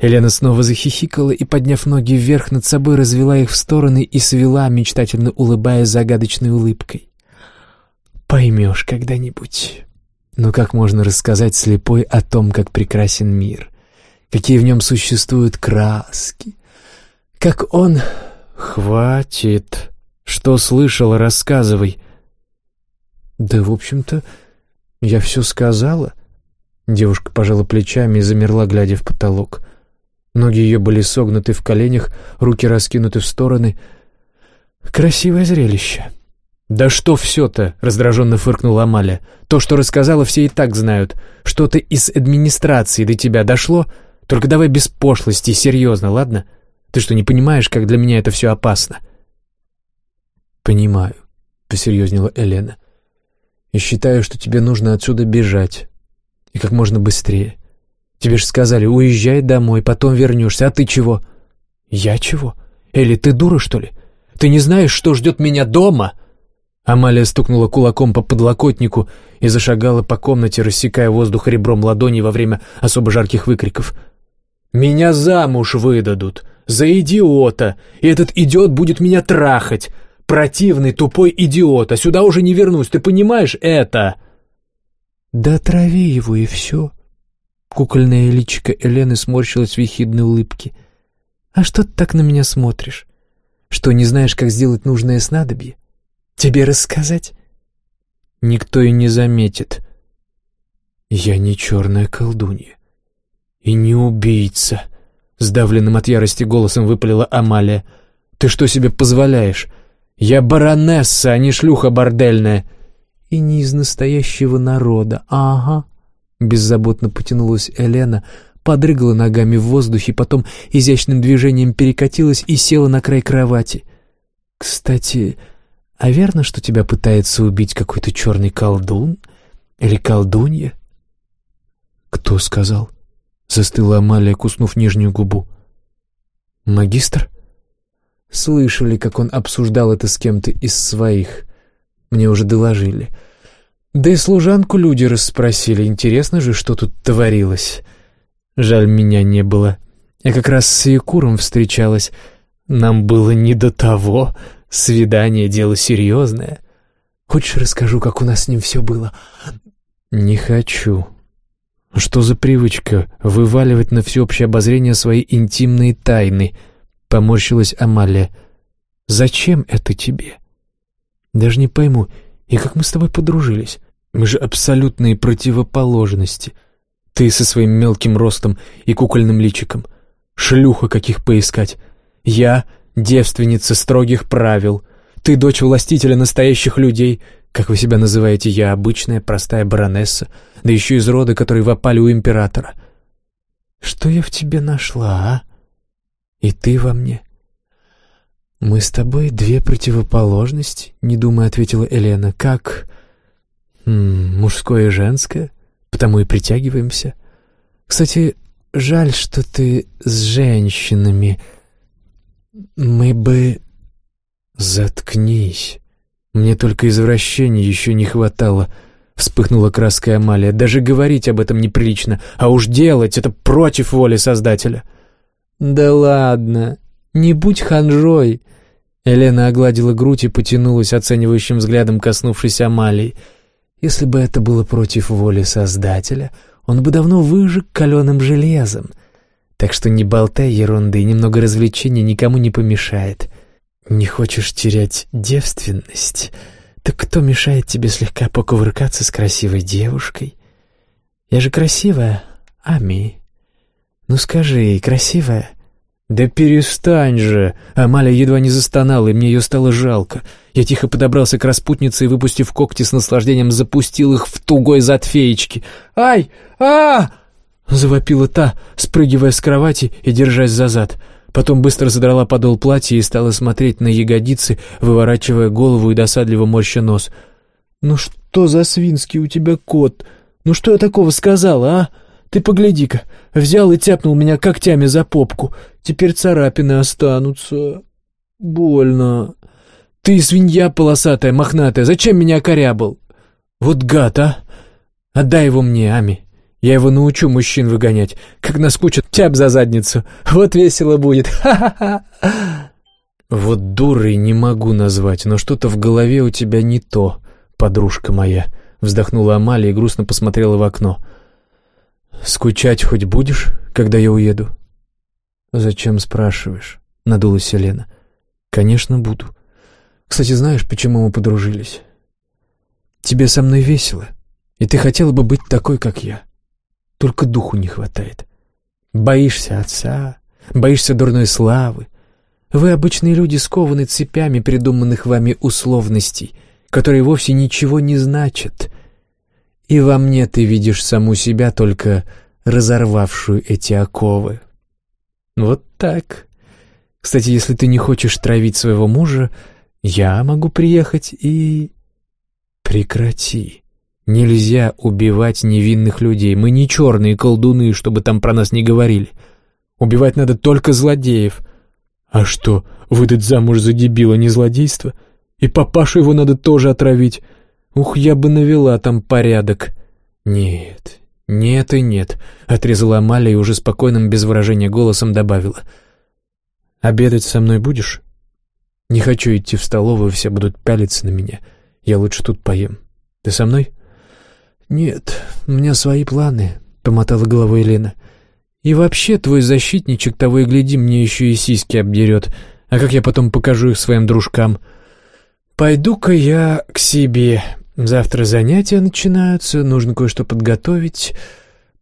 Елена снова захихикала и, подняв ноги вверх над собой, развела их в стороны и свела, мечтательно улыбаясь загадочной улыбкой. «Поймешь когда-нибудь». Но как можно рассказать слепой о том, как прекрасен мир? Какие в нем существуют краски? Как он... Хватит. Что слышал, рассказывай. Да, в общем-то, я все сказала. Девушка пожала плечами и замерла, глядя в потолок. Ноги ее были согнуты в коленях, руки раскинуты в стороны. Красивое зрелище. «Да что все-то?» — раздраженно фыркнула Амаля. «То, что рассказала, все и так знают. Что-то из администрации до тебя дошло? Только давай без пошлости, серьезно, ладно? Ты что, не понимаешь, как для меня это все опасно?» «Понимаю», — посерьезнела Елена. «И считаю, что тебе нужно отсюда бежать. И как можно быстрее. Тебе же сказали, уезжай домой, потом вернешься. А ты чего?» «Я чего? Элли, ты дура, что ли? Ты не знаешь, что ждет меня дома?» Амалия стукнула кулаком по подлокотнику и зашагала по комнате, рассекая воздух ребром ладони во время особо жарких выкриков. «Меня замуж выдадут! За идиота! И этот идиот будет меня трахать! Противный, тупой идиот! А сюда уже не вернусь, ты понимаешь это?» «Да трави его, и все!» Кукольное личико Элены сморщилось в ехидной улыбке. «А что ты так на меня смотришь? Что, не знаешь, как сделать нужное снадобье? Тебе рассказать?» «Никто и не заметит. Я не черная колдунья. И не убийца», — сдавленным от ярости голосом выпалила Амалия. «Ты что себе позволяешь? Я баронесса, а не шлюха бордельная». «И не из настоящего народа, ага», — беззаботно потянулась Елена, подрыгала ногами в воздухе, потом изящным движением перекатилась и села на край кровати. «Кстати, а верно, что тебя пытается убить какой-то черный колдун или колдунья?» «Кто сказал?» — застыла Амалия, куснув нижнюю губу. «Магистр?» «Слышали, как он обсуждал это с кем-то из своих. Мне уже доложили. Да и служанку люди расспросили. Интересно же, что тут творилось. Жаль, меня не было. Я как раз с Якуром встречалась. Нам было не до того...» Свидание — дело серьезное. Хочешь, расскажу, как у нас с ним все было?» «Не хочу. Что за привычка вываливать на всеобщее обозрение свои интимные тайны?» — поморщилась Амалия. «Зачем это тебе?» «Даже не пойму, и как мы с тобой подружились? Мы же абсолютные противоположности. Ты со своим мелким ростом и кукольным личиком. Шлюха каких поискать. Я — девственница строгих правил. Ты дочь властителя настоящих людей. Как вы себя называете, я обычная простая баронесса, да еще из рода, который вопали у императора. Что я в тебе нашла, а? И ты во мне. Мы с тобой две противоположности, не думая, ответила Елена. Как м -м, мужское и женское, потому и притягиваемся. Кстати, жаль, что ты с женщинами. Мы бы... Заткнись. Мне только извращений еще не хватало. Вспыхнула краска Амалия. Даже говорить об этом неприлично, а уж делать это против воли Создателя. Да ладно, не будь ханжой. Елена огладила грудь и потянулась оценивающим взглядом, коснувшись Амалии. Если бы это было против воли Создателя, он бы давно выжег каленым железом. Так что не болтай ерунды, немного развлечения никому не помешает. Не хочешь терять девственность? Так кто мешает тебе слегка покувыркаться с красивой девушкой? Я же красивая, Ами. Ну скажи, красивая?» «Да перестань же!» Амалия едва не застонала, и мне ее стало жалко. Я тихо подобрался к распутнице и, выпустив когти, с наслаждением запустил их в тугой зад феечки. «Ай! а, Завопила та, спрыгивая с кровати и держась за зад. Потом быстро задрала подол платья и стала смотреть на ягодицы, выворачивая голову и досадливо морща нос. «Ну что за свинский у тебя кот? Ну что я такого сказала, а? Ты погляди-ка, взял и тяпнул меня когтями за попку. Теперь царапины останутся. Больно. Ты свинья полосатая, мохнатая, зачем меня корябал? Вот гад, а! Отдай его мне, Ами. Я его научу мужчин выгонять. Как наскучат, тяп за задницу. Вот весело будет. Ха-ха-ха. Вот дурой не могу назвать, но что-то в голове у тебя не то, подружка моя. Вздохнула Амалия и грустно посмотрела в окно. «Скучать хоть будешь, когда я уеду?» «Зачем спрашиваешь?» — надулась Селена. «Конечно, буду. Кстати, знаешь, почему мы подружились? Тебе со мной весело, и ты хотела бы быть такой, как я. Только духу не хватает. Боишься отца, боишься дурной славы. Вы, обычные люди, скованы цепями придуманных вами условностей, которые вовсе ничего не значат. И во мне ты видишь саму себя, только разорвавшую эти оковы. Вот так. Кстати, если ты не хочешь травить своего мужа, я могу приехать и... Прекрати. Нельзя убивать невинных людей. Мы не черные колдуны, чтобы там про нас не говорили. Убивать надо только злодеев. А что, выдать замуж за дебила не злодейство? И папашу его надо тоже отравить. Ух, я бы навела там порядок. Нет, нет и нет, — отрезала Амалия и уже спокойным, без выражения голосом добавила. Обедать со мной будешь? Не хочу идти в столовую, все будут пялиться на меня. Я лучше тут поем. Ты со мной? — «Нет, у меня свои планы», — помотала головой Елена. «И вообще твой защитничек того и гляди мне еще и сиськи обдерет. А как я потом покажу их своим дружкам? Пойду-ка я к себе. Завтра занятия начинаются, нужно кое-что подготовить,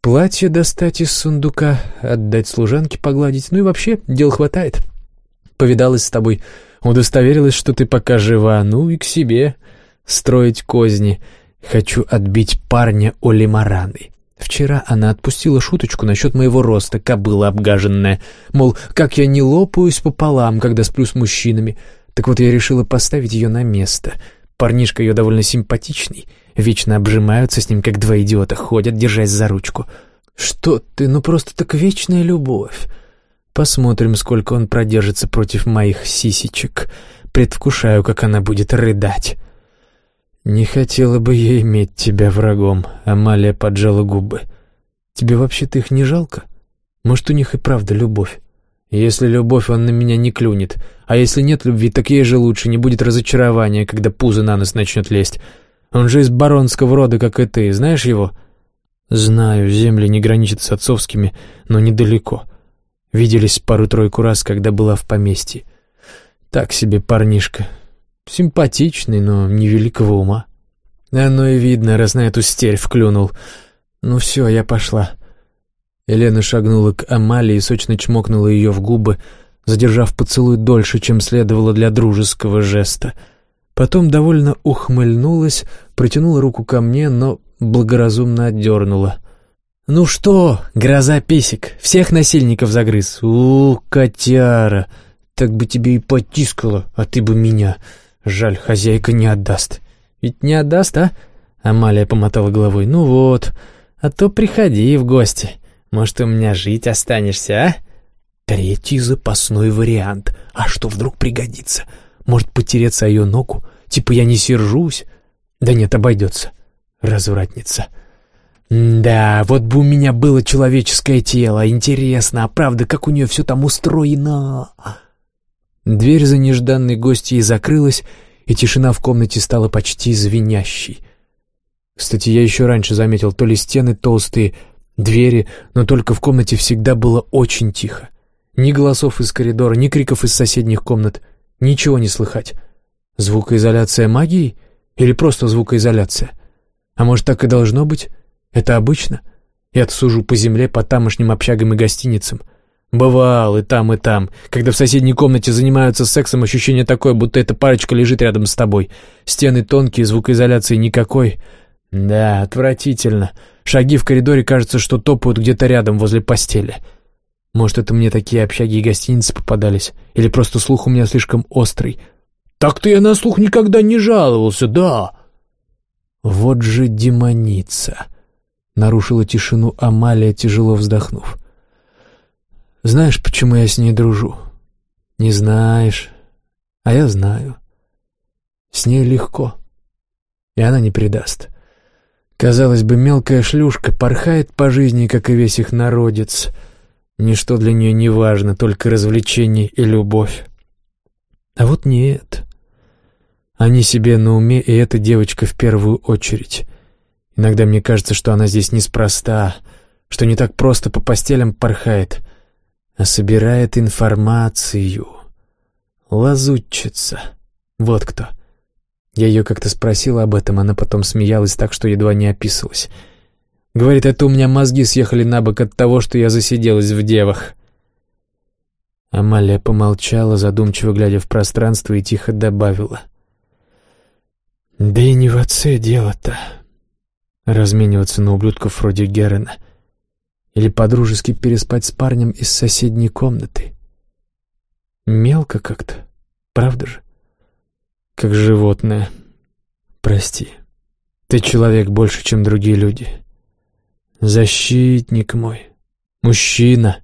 платье достать из сундука, отдать служанке погладить. Ну и вообще, дел хватает. Повидалась с тобой, удостоверилась, что ты пока жива, ну и к себе строить козни». Хочу отбить парня у лимараны. Вчера она отпустила шуточку насчет моего роста, кобыла обгаженная. Мол, как я не лопаюсь пополам, когда сплю с мужчинами. Так вот я решила поставить ее на место. Парнишка ее довольно симпатичный. Вечно обжимаются с ним, как два идиота, ходят, держась за ручку. Что ты, ну просто так вечная любовь. Посмотрим, сколько он продержится против моих сисечек. Предвкушаю, как она будет рыдать. «Не хотела бы я иметь тебя врагом», — Амалия поджала губы. «Тебе вообще-то их не жалко? Может, у них и правда любовь? Если любовь, он на меня не клюнет. А если нет любви, так ей же лучше, не будет разочарования, когда пузо на нос начнет лезть. Он же из баронского рода, как и ты, знаешь его?» «Знаю, земли не граничат с отцовскими, но недалеко. Виделись пару-тройку раз, когда была в поместье. Так себе парнишка. Симпатичный, но невеликого ума. Оно и видно, раз на эту стерь вклюнул. Ну все, я пошла». Елена шагнула к Амалии и сочно чмокнула ее в губы, задержав поцелуй дольше, чем следовало для дружеского жеста. Потом довольно ухмыльнулась, протянула руку ко мне, но благоразумно отдернула. «Ну что, гроза писек, всех насильников загрыз? У, котяра, так бы тебе и потискала, а ты бы меня. Жаль, хозяйка не отдаст». «Ведь не отдаст, а?» Амалия помотала головой. «Ну вот, а то приходи в гости. Может, у меня жить останешься, а?» Третий запасной вариант. А что вдруг пригодится? Может, потереться о ее ногу? Типа я не сержусь? Да нет, обойдется. Развратница. Да, вот бы у меня было человеческое тело. Интересно, а правда, как у нее все там устроено? Дверь за нежданной гостьей закрылась, и тишина в комнате стала почти звенящей. Кстати, я еще раньше заметил то ли стены толстые, двери, но только в комнате всегда было очень тихо. Ни голосов из коридора, ни криков из соседних комнат. Ничего не слыхать. Звукоизоляция магии? Или просто звукоизоляция? А может, так и должно быть? Это обычно? Я-то сужу по земле, по тамошним общагам и гостиницам. Бывал и там, и там. Когда в соседней комнате занимаются сексом, ощущение такое, будто эта парочка лежит рядом с тобой. Стены тонкие, звукоизоляции никакой. Да, отвратительно. Шаги в коридоре, кажется, что топают где-то рядом, возле постели. Может, это мне такие общаги и гостиницы попадались? Или просто слух у меня слишком острый? Так-то я на слух никогда не жаловался, да. Вот же демоница. Нарушила тишину Амалия, тяжело вздохнув. Знаешь, почему я с ней дружу? Не знаешь, а я знаю. С ней легко, и она не предаст. Казалось бы, мелкая шлюшка порхает по жизни, как и весь их народец — Ничто для нее не важно, только развлечение и любовь. А вот нет. Они себе на уме, и эта девочка в первую очередь. Иногда мне кажется, что она здесь неспроста, что не так просто по постелям порхает, а собирает информацию. Лазутчица. Вот кто. Я ее как-то спросила об этом, она потом смеялась так, что едва не описывалась. Говорит, это у меня мозги съехали на бок от того, что я засиделась в девах. Амалия помолчала, задумчиво глядя в пространство, и тихо добавила. «Да и не в отце дело-то. Размениваться на ублюдков вроде Герена. Или подружески переспать с парнем из соседней комнаты. Мелко как-то, правда же? Как животное. Прости, ты человек больше, чем другие люди». «Защитник мой! Мужчина!»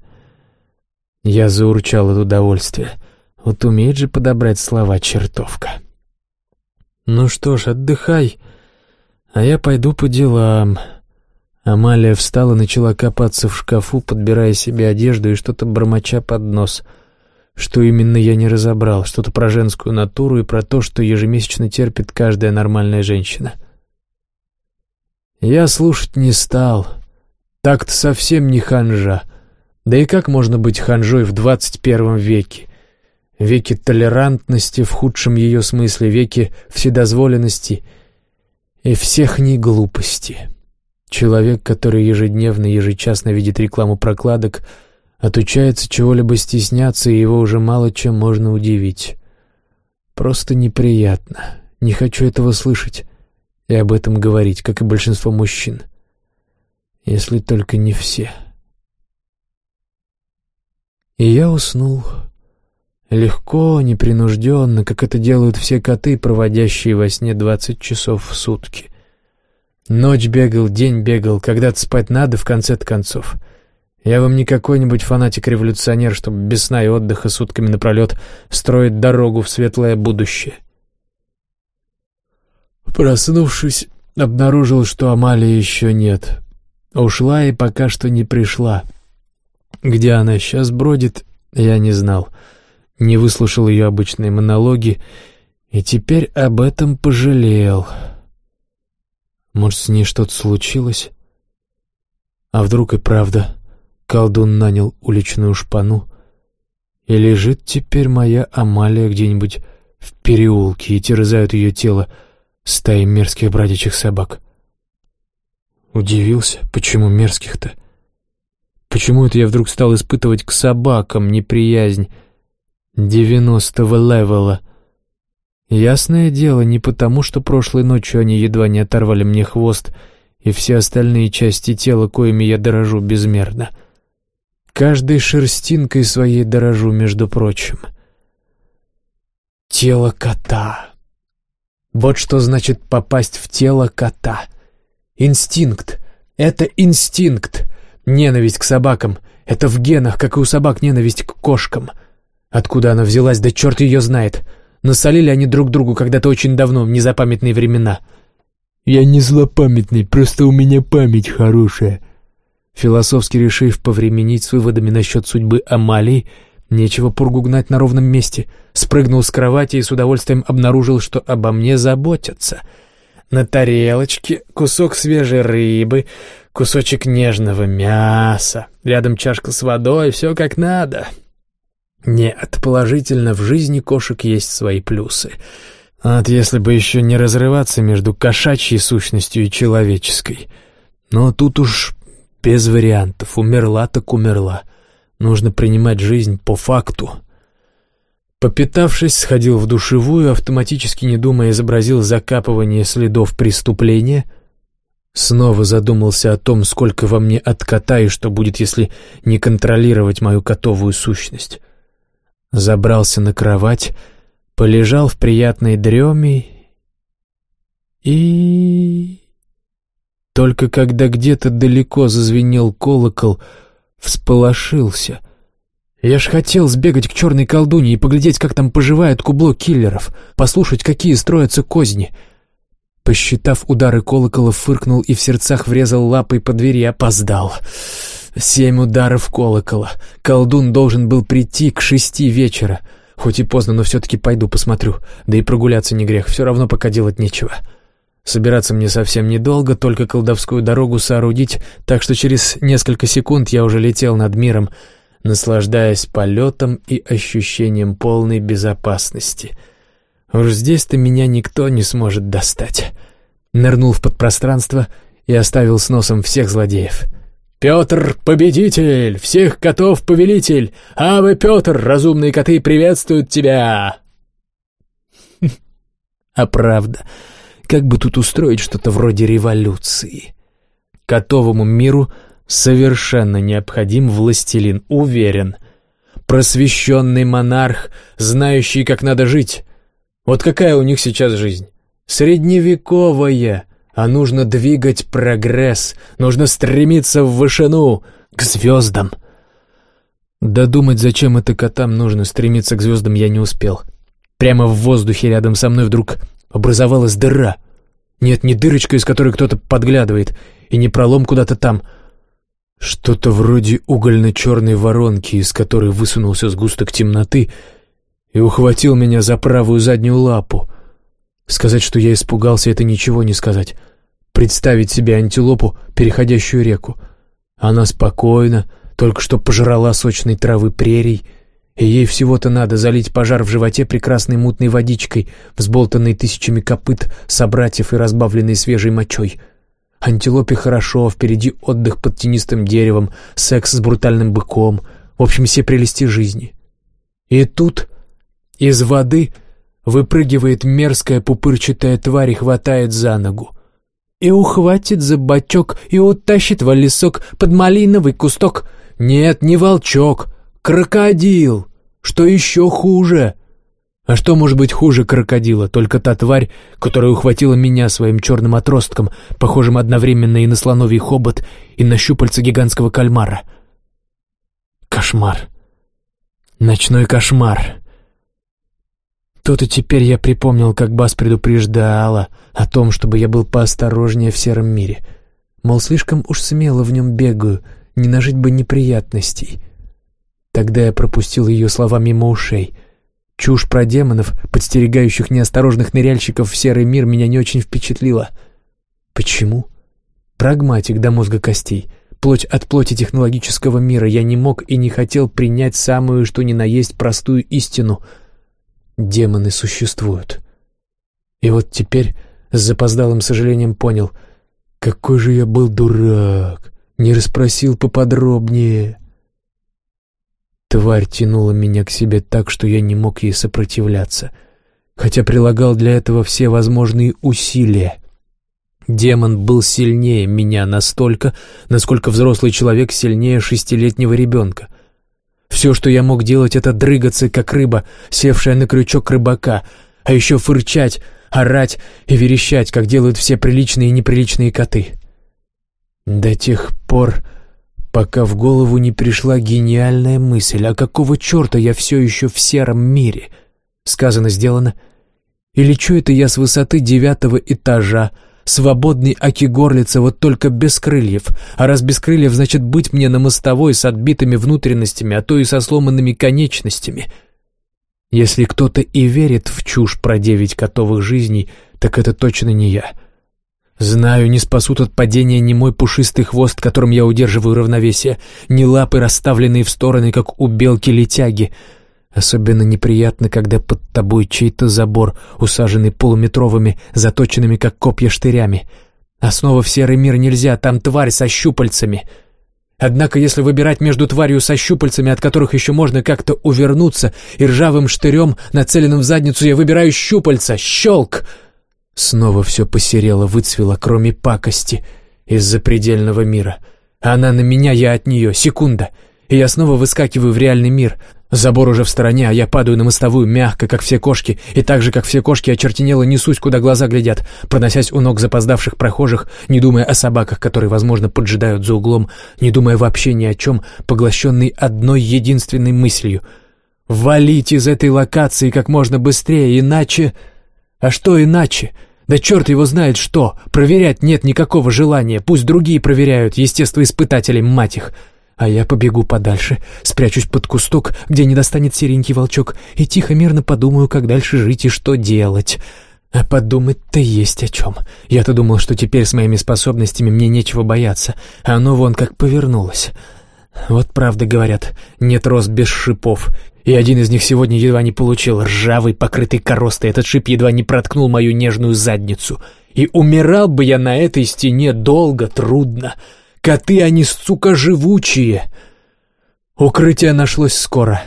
Я заурчал от удовольствия. Вот умеет же подобрать слова чертовка. «Ну что ж, отдыхай, а я пойду по делам». Амалия встала, начала копаться в шкафу, подбирая себе одежду и что-то бормоча под нос. Что именно я не разобрал, что-то про женскую натуру и про то, что ежемесячно терпит каждая нормальная женщина. Я слушать не стал — так-то совсем не ханжа. Да и как можно быть ханжой в двадцать первом веке? Веке толерантности в худшем ее смысле, веке вседозволенности и всех неглупости. Человек, который ежедневно, ежечасно видит рекламу прокладок, отучается чего-либо стесняться, и его уже мало чем можно удивить. Просто неприятно. Не хочу этого слышать и об этом говорить, как и большинство мужчин. — если только не все. И я уснул. Легко, непринужденно, как это делают все коты, проводящие во сне двадцать часов в сутки. Ночь бегал, день бегал, когда-то спать надо, в конце концов. Я вам не какой-нибудь фанатик-революционер, чтобы без сна и отдыха сутками напролет строить дорогу в светлое будущее. Проснувшись, обнаружил, что Амалии еще нет. Ушла и пока что не пришла. Где она сейчас бродит, Я не знал, не выслушал ее обычные монологи, и теперь об этом пожалел. Может, с ней что-то случилось? А вдруг и правда колдун нанял уличную шпану, и лежит теперь моя Амалия где-нибудь в переулке и терзают ее тело стаи мерзких бродячих собак. Удивился, почему мерзких-то? Почему это я вдруг стал испытывать к собакам неприязнь девяностого левела? Ясное дело, не потому, что прошлой ночью они едва не оторвали мне хвост и все остальные части тела, коими я дорожу безмерно. Каждой шерстинкой своей дорожу, между прочим. Тело кота. Вот что значит попасть в тело кота. Инстинкт. Это инстинкт. Ненависть к собакам. Это в генах, как и у собак ненависть к кошкам. Откуда она взялась, да черт ее знает. Насолили они друг другу когда-то очень давно, в незапамятные времена. «Я не злопамятный, просто у меня память хорошая». Философски решив повременить с выводами насчет судьбы Амалии, Нечего пургу гнать на ровном месте. Спрыгнул с кровати и с удовольствием обнаружил, что обо мне заботятся. На тарелочке кусок свежей рыбы, кусочек нежного мяса, рядом чашка с водой, все как надо. Нет, положительно, в жизни кошек есть свои плюсы. Вот если бы еще не разрываться между кошачьей сущностью и человеческой. Но тут уж без вариантов, умерла так умерла. Нужно принимать жизнь по факту. Попитавшись, сходил в душевую, автоматически не думая изобразил закапывание следов преступления. Снова задумался о том, сколько во мне от кота и что будет, если не контролировать мою котовую сущность. Забрался на кровать, полежал в приятной дреме и... Только когда где-то далеко зазвенел колокол — всполошился. Я ж хотел сбегать к черной колдуне и поглядеть, как там поживает кубло киллеров, послушать, какие строятся козни. Посчитав удары колокола, фыркнул и в сердцах врезал лапой по двери опоздал. Семь ударов колокола. Колдун должен был прийти к шести вечера. Хоть и поздно, но все-таки пойду посмотрю. Да и прогуляться не грех, все равно пока делать нечего. Собираться мне совсем недолго, только колдовскую дорогу соорудить, так что через несколько секунд я уже летел над миром, наслаждаясь полетом и ощущением полной безопасности. Уж здесь-то меня никто не сможет достать. Нырнул в подпространство и оставил с носом всех злодеев. «Петр — победитель! Всех котов — повелитель! А вы, Петр, разумные коты, приветствуют тебя!» А правда... Как бы тут устроить что-то вроде революции? Котовому миру совершенно необходим властелин, уверен. Просвещенный монарх, знающий, как надо жить. Вот какая у них сейчас жизнь? Средневековая, а нужно двигать прогресс, нужно стремиться в вышину, к звездам. Додумать, зачем это котам нужно стремиться к звездам, я не успел. Прямо в воздухе рядом со мной вдруг образовалась дыра. Нет, не дырочка, из которой кто-то подглядывает, и не пролом куда-то там. Что-то вроде угольно-черной воронки, из которой высунулся сгусток темноты и ухватил меня за правую заднюю лапу. Сказать, что я испугался, это ничего не сказать. Представить себе антилопу, переходящую реку. Она спокойно, только что пожрала сочной травы прерий, и ей всего-то надо залить пожар в животе прекрасной мутной водичкой, взболтанной тысячами копыт, собратьев и разбавленной свежей мочой. Антилопе хорошо, впереди отдых под тенистым деревом, секс с брутальным быком, в общем, все прелести жизни. И тут из воды выпрыгивает мерзкая пупырчатая тварь и хватает за ногу. И ухватит за бочок и утащит в лесок под малиновый кусток. Нет, не волчок — Крокодил! Что еще хуже? А что может быть хуже крокодила? Только та тварь, которая ухватила меня своим черным отростком, похожим одновременно и на слоновий хобот, и на щупальца гигантского кальмара. Кошмар. Ночной кошмар. Тут и теперь я припомнил, как Бас предупреждала о том, чтобы я был поосторожнее в сером мире. Мол, слишком уж смело в нем бегаю, не нажить бы неприятностей. Тогда я пропустил ее слова мимо ушей. Чушь про демонов, подстерегающих неосторожных ныряльщиков в серый мир, меня не очень впечатлила. Почему? Прагматик до мозга костей. Плоть от плоти технологического мира. Я не мог и не хотел принять самую, что ни на есть, простую истину. Демоны существуют. И вот теперь с запоздалым сожалением понял, какой же я был дурак, не расспросил поподробнее. Тварь тянула меня к себе так, что я не мог ей сопротивляться, хотя прилагал для этого все возможные усилия. Демон был сильнее меня настолько, насколько взрослый человек сильнее шестилетнего ребенка. Все, что я мог делать, это дрыгаться, как рыба, севшая на крючок рыбака, а еще фырчать, орать и верещать, как делают все приличные и неприличные коты. До тех пор, пока в голову не пришла гениальная мысль, а какого черта я все еще в сером мире? Сказано, сделано. Или что это я с высоты девятого этажа, свободный Аки Горлица, вот только без крыльев. А раз без крыльев, значит быть мне на мостовой с отбитыми внутренностями, а то и со сломанными конечностями — если кто-то и верит в чушь про девять котовых жизней, так это точно не я. Знаю, не спасут от падения ни мой пушистый хвост, которым я удерживаю равновесие, ни лапы, расставленные в стороны, как у белки-летяги. Особенно неприятно, когда под тобой чей-то забор, усаженный полуметровыми, заточенными, как копья, штырями. А снова в серый мир нельзя, там тварь со щупальцами — Однако, если выбирать между тварью со щупальцами, от которых еще можно как-то увернуться, и ржавым штырем, нацеленным в задницу, я выбираю щупальца. Щелк! Снова все посерело, выцвело, кроме пакости из-за предельного мира. Она на меня, я от нее. Секунда. И я снова выскакиваю в реальный мир, Забор уже в стороне, а я падаю на мостовую мягко, как все кошки, и так же, как все кошки, очертенело несусь, куда глаза глядят, проносясь у ног запоздавших прохожих, не думая о собаках, которые, возможно, поджидают за углом, не думая вообще ни о чем, поглощенный одной единственной мыслью — валить из этой локации как можно быстрее, иначе... А что иначе? Да черт его знает что! Проверять нет никакого желания, пусть другие проверяют, естествоиспытатели, мать их!» А я побегу подальше, спрячусь под кусток, где не достанет серенький волчок, и тихо мирно подумаю, как дальше жить и что делать. А подумать-то есть о чем. Я-то думал, что теперь с моими способностями мне нечего бояться, а оно вон как повернулось. Вот правда говорят, нет роз без шипов, и один из них сегодня едва не получил, ржавый, покрытый коростой, этот шип едва не проткнул мою нежную задницу. И умирал бы я на этой стене долго, трудно, — Коты, они, сука, живучие. Укрытие нашлось скоро.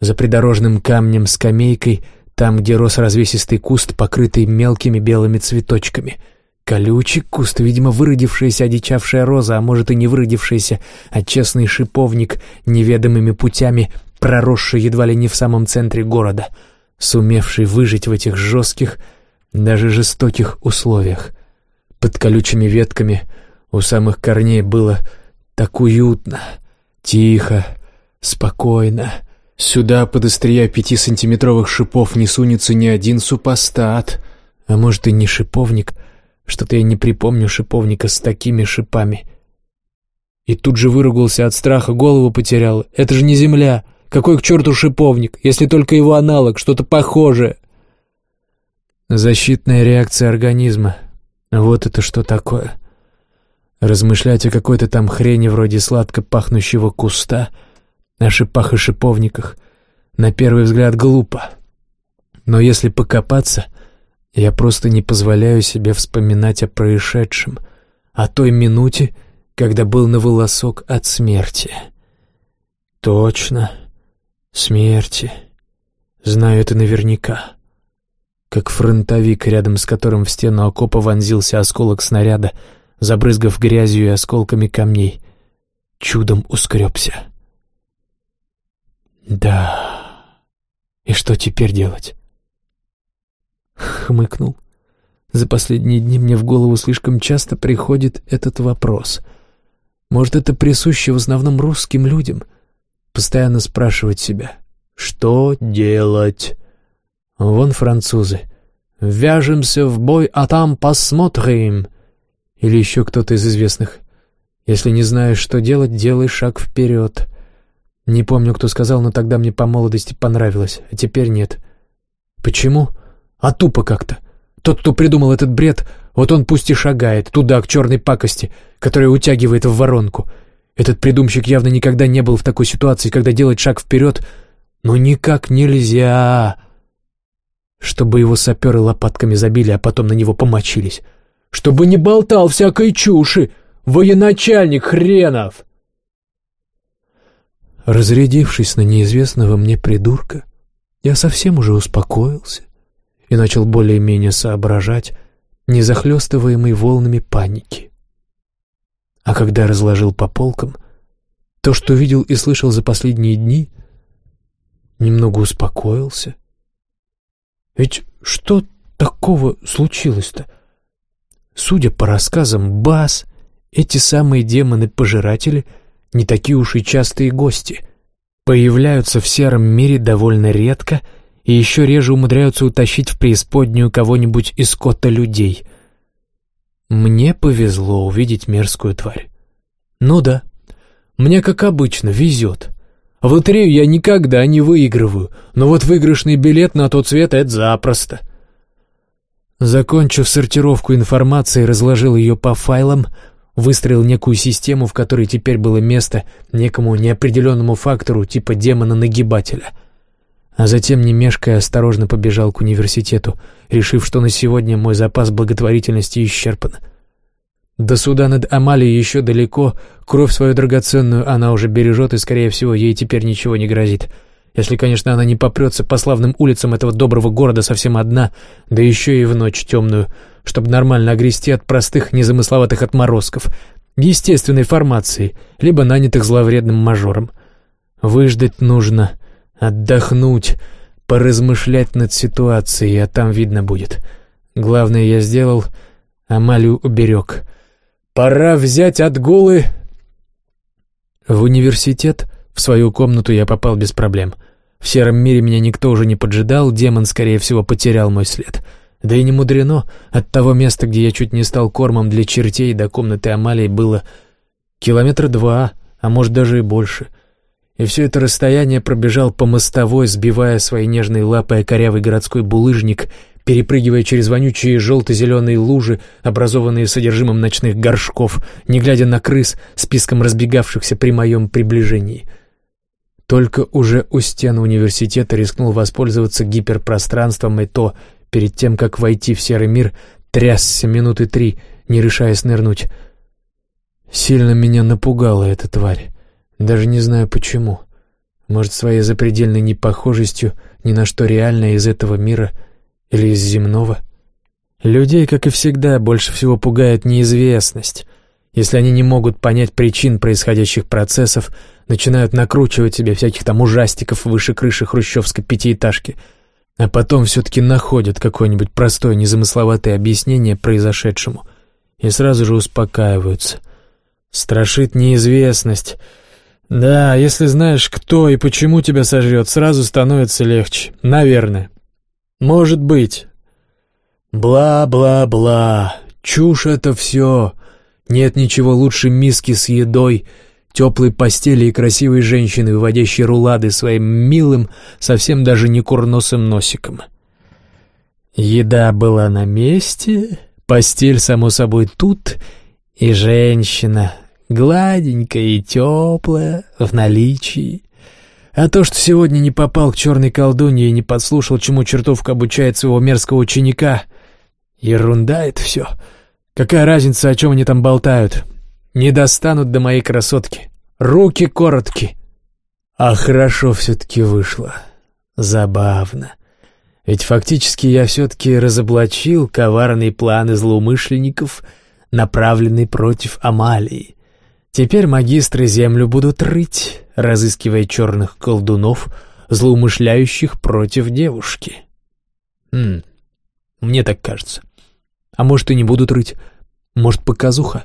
За придорожным камнем скамейкой, там, где рос развесистый куст, покрытый мелкими белыми цветочками. Колючий куст, видимо, выродившаяся одичавшая роза, а может и не выродившаяся, а честный шиповник, неведомыми путями, проросший едва ли не в самом центре города, сумевший выжить в этих жестких, даже жестоких условиях. Под колючими ветками — у самых корней было так уютно, тихо, спокойно. Сюда под острия пятисантиметровых шипов не сунется ни один супостат. А может и не шиповник. Что-то я не припомню шиповника с такими шипами. И тут же выругался от страха, голову потерял. Это же не земля. Какой к черту шиповник, если только его аналог, что-то похожее. Защитная реакция организма. Вот это что такое. Размышлять о какой-то там хрени вроде сладко пахнущего куста, о шипах и шиповниках, на первый взгляд глупо. Но если покопаться, я просто не позволяю себе вспоминать о происшедшем, о той минуте, когда был на волосок от смерти. Точно, смерти. Знаю это наверняка. Как фронтовик, рядом с которым в стену окопа вонзился осколок снаряда — забрызгав грязью и осколками камней. Чудом ускребся. Да, и что теперь делать? Хмыкнул. За последние дни мне в голову слишком часто приходит этот вопрос. Может, это присуще в основном русским людям? Постоянно спрашивать себя, что делать? Вон французы. «Вяжемся в бой, а там посмотрим». Или еще кто-то из известных. Если не знаешь, что делать, делай шаг вперед. Не помню, кто сказал, но тогда мне по молодости понравилось, а теперь нет. Почему? А тупо как-то. Тот, кто придумал этот бред, вот он пусть и шагает туда, к черной пакости, которая утягивает в воронку. Этот придумщик явно никогда не был в такой ситуации, когда делать шаг вперед, но никак нельзя, чтобы его саперы лопатками забили, а потом на него помочились. Чтобы не болтал всякой чуши, военачальник хренов! Разрядившись на неизвестного мне придурка, я совсем уже успокоился и начал более-менее соображать, не захлестываемый волнами паники. А когда разложил по полкам, то, что видел и слышал за последние дни, немного успокоился. Ведь что такого случилось-то? Судя по рассказам Бас, эти самые демоны-пожиратели не такие уж и частые гости. Появляются в сером мире довольно редко — и еще реже умудряются утащить в преисподнюю кого-нибудь из кота людей. Мне повезло увидеть мерзкую тварь. Ну да, мне, как обычно, везет. В лотерею я никогда не выигрываю, но вот выигрышный билет на тот цвет — это запросто. Закончив сортировку информации, разложил ее по файлам, выстроил некую систему, в которой теперь было место некому неопределенному фактору типа демона-нагибателя — а затем, не мешкая, осторожно побежал к университету, решив, что на сегодня мой запас благотворительности исчерпан. До суда над Амалией еще далеко, кровь свою драгоценную она уже бережет, и, скорее всего, ей теперь ничего не грозит. Если, конечно, она не попрется по славным улицам этого доброго города совсем одна, да еще и в ночь темную, чтобы нормально огрести от простых, незамысловатых отморозков, естественной формации, либо нанятых зловредным мажором. Выждать нужно, Отдохнуть, поразмышлять над ситуацией, а там видно будет. Главное я сделал, Амалию уберег. Пора взять отгулы. В университет, в свою комнату я попал без проблем. В сером мире меня никто уже не поджидал, демон, скорее всего, потерял мой след. Да и не мудрено, от того места, где я чуть не стал кормом для чертей, до комнаты Амалии было километра два, а может даже и больше — и все это расстояние пробежал по мостовой, сбивая своей нежной лапой корявый городской булыжник, перепрыгивая через вонючие желто-зеленые лужи, образованные содержимым ночных горшков, не глядя на крыс, списком разбегавшихся при моем приближении. Только уже у стен университета рискнул воспользоваться гиперпространством, и то, перед тем, как войти в серый мир, трясся минуты три, не решаясь нырнуть. Сильно меня напугала эта тварь. Даже не знаю почему. Может, своей запредельной непохожестью ни на что реальное из этого мира или из земного? Людей, как и всегда, больше всего пугает неизвестность. Если они не могут понять причин происходящих процессов, начинают накручивать себе всяких там ужастиков выше крыши хрущевской пятиэтажки, а потом все-таки находят какое-нибудь простое незамысловатое объяснение произошедшему и сразу же успокаиваются. Страшит неизвестность — да, если знаешь, кто и почему тебя сожрет, сразу становится легче. Наверное. Может быть. Бла-бла-бла. Чушь это все. Нет ничего лучше миски с едой, теплой постели и красивой женщины, выводящей рулады своим милым, совсем даже не курносым носиком. Еда была на месте, постель, само собой, тут, и женщина, гладенькая и теплая, в наличии. А то, что сегодня не попал к черной колдунье и не подслушал, чему чертовка обучает своего мерзкого ученика, ерунда это все. Какая разница, о чем они там болтают? Не достанут до моей красотки. Руки коротки. А хорошо все-таки вышло. Забавно. Ведь фактически я все-таки разоблачил коварные планы злоумышленников, направленные против Амалии. Теперь магистры землю будут рыть, разыскивая черных колдунов, злоумышляющих против девушки. Хм, мне так кажется. А может, и не будут рыть. Может, показуха.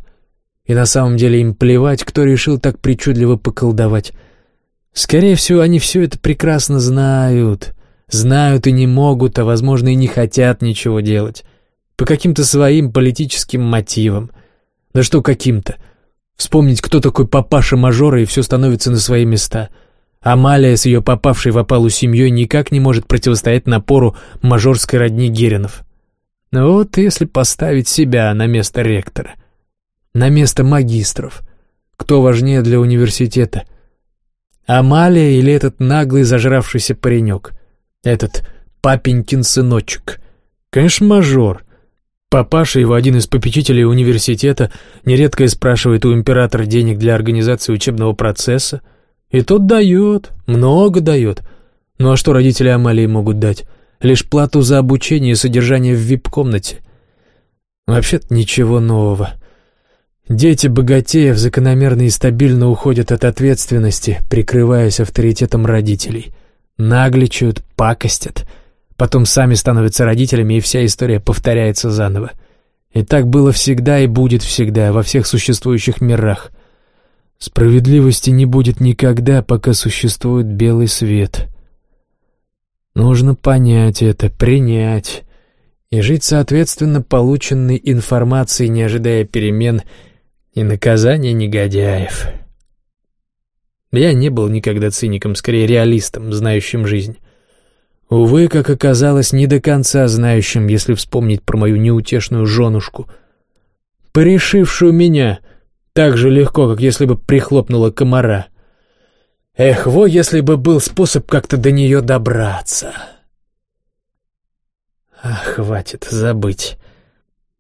И на самом деле им плевать, кто решил так причудливо поколдовать. Скорее всего, они все это прекрасно знают. Знают и не могут, а, возможно, и не хотят ничего делать. По каким-то своим политическим мотивам. Да что каким-то. Вспомнить, кто такой папаша мажора, и все становится на свои места. Амалия с ее попавшей в опалу семьей никак не может противостоять напору мажорской родни Геринов. Но вот если поставить себя на место ректора, на место магистров, кто важнее для университета? Амалия или этот наглый зажравшийся паренек? Этот папенькин сыночек? Конечно, мажор. Папаша, его один из попечителей университета, нередко и спрашивает у императора денег для организации учебного процесса, и тот дает, много дает. Ну а что родители Амалии могут дать? Лишь плату за обучение и содержание в вип-комнате. Вообще-то ничего нового. Дети богатеев закономерно и стабильно уходят от ответственности, прикрываясь авторитетом родителей. Нагличают, пакостят. Потом сами становятся родителями, и вся история повторяется заново. И так было всегда и будет всегда, во всех существующих мирах. Справедливости не будет никогда, пока существует белый свет. Нужно понять это, принять и жить соответственно полученной информацией, не ожидая перемен и наказания негодяев. Я не был никогда циником, скорее реалистом, знающим жизнь. Увы, как оказалось, не до конца знающим, если вспомнить про мою неутешную женушку, порешившую меня — так же легко, как если бы прихлопнула комара. Эх, во, если бы был способ как-то до нее добраться. Ах, хватит, забыть.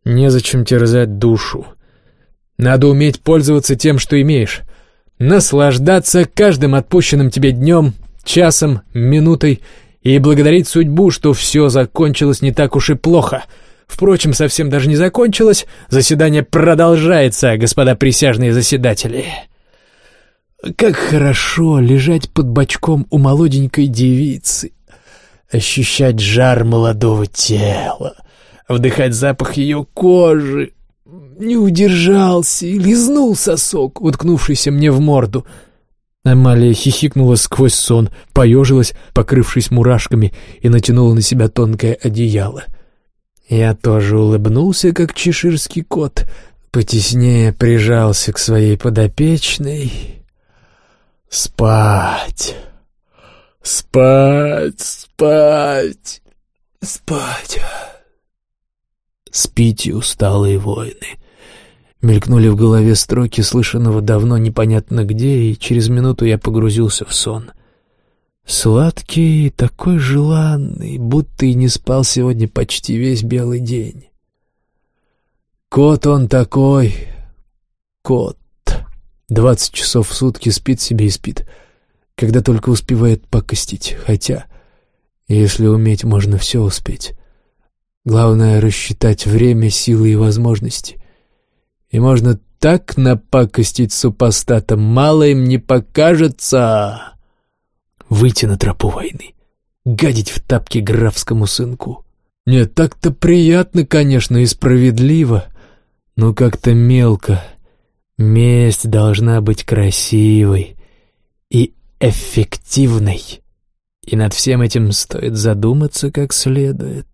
Незачем терзать душу. Надо уметь пользоваться тем, что имеешь. Наслаждаться каждым отпущенным тебе днем, часом, минутой и благодарить судьбу, что все закончилось не так уж и плохо — Впрочем, совсем даже не закончилось. Заседание продолжается, господа присяжные заседатели. Как хорошо лежать под бочком у молоденькой девицы, ощущать жар молодого тела, вдыхать запах ее кожи. Не удержался и лизнул сосок, уткнувшийся мне в морду. Амалия хихикнула сквозь сон, поежилась, покрывшись мурашками, и натянула на себя тонкое одеяло — я тоже улыбнулся, как чеширский кот, потеснее прижался к своей подопечной. Спать, спать, спать, спать. Спите, усталые воины. Мелькнули в голове строки, слышанного давно непонятно где, и через минуту я погрузился в сон — Сладкий такой желанный, будто и не спал сегодня почти весь белый день. Кот он такой, кот. Двадцать часов в сутки спит себе и спит, когда только успевает покостить, хотя, если уметь, можно все успеть. Главное — рассчитать время, силы и возможности. И можно так напакостить супостатам, мало им не покажется выйти на тропу войны, гадить в тапки графскому сынку. Нет, так-то приятно, конечно, и справедливо, но как-то мелко. Месть должна быть красивой и эффективной, и над всем этим стоит задуматься как следует.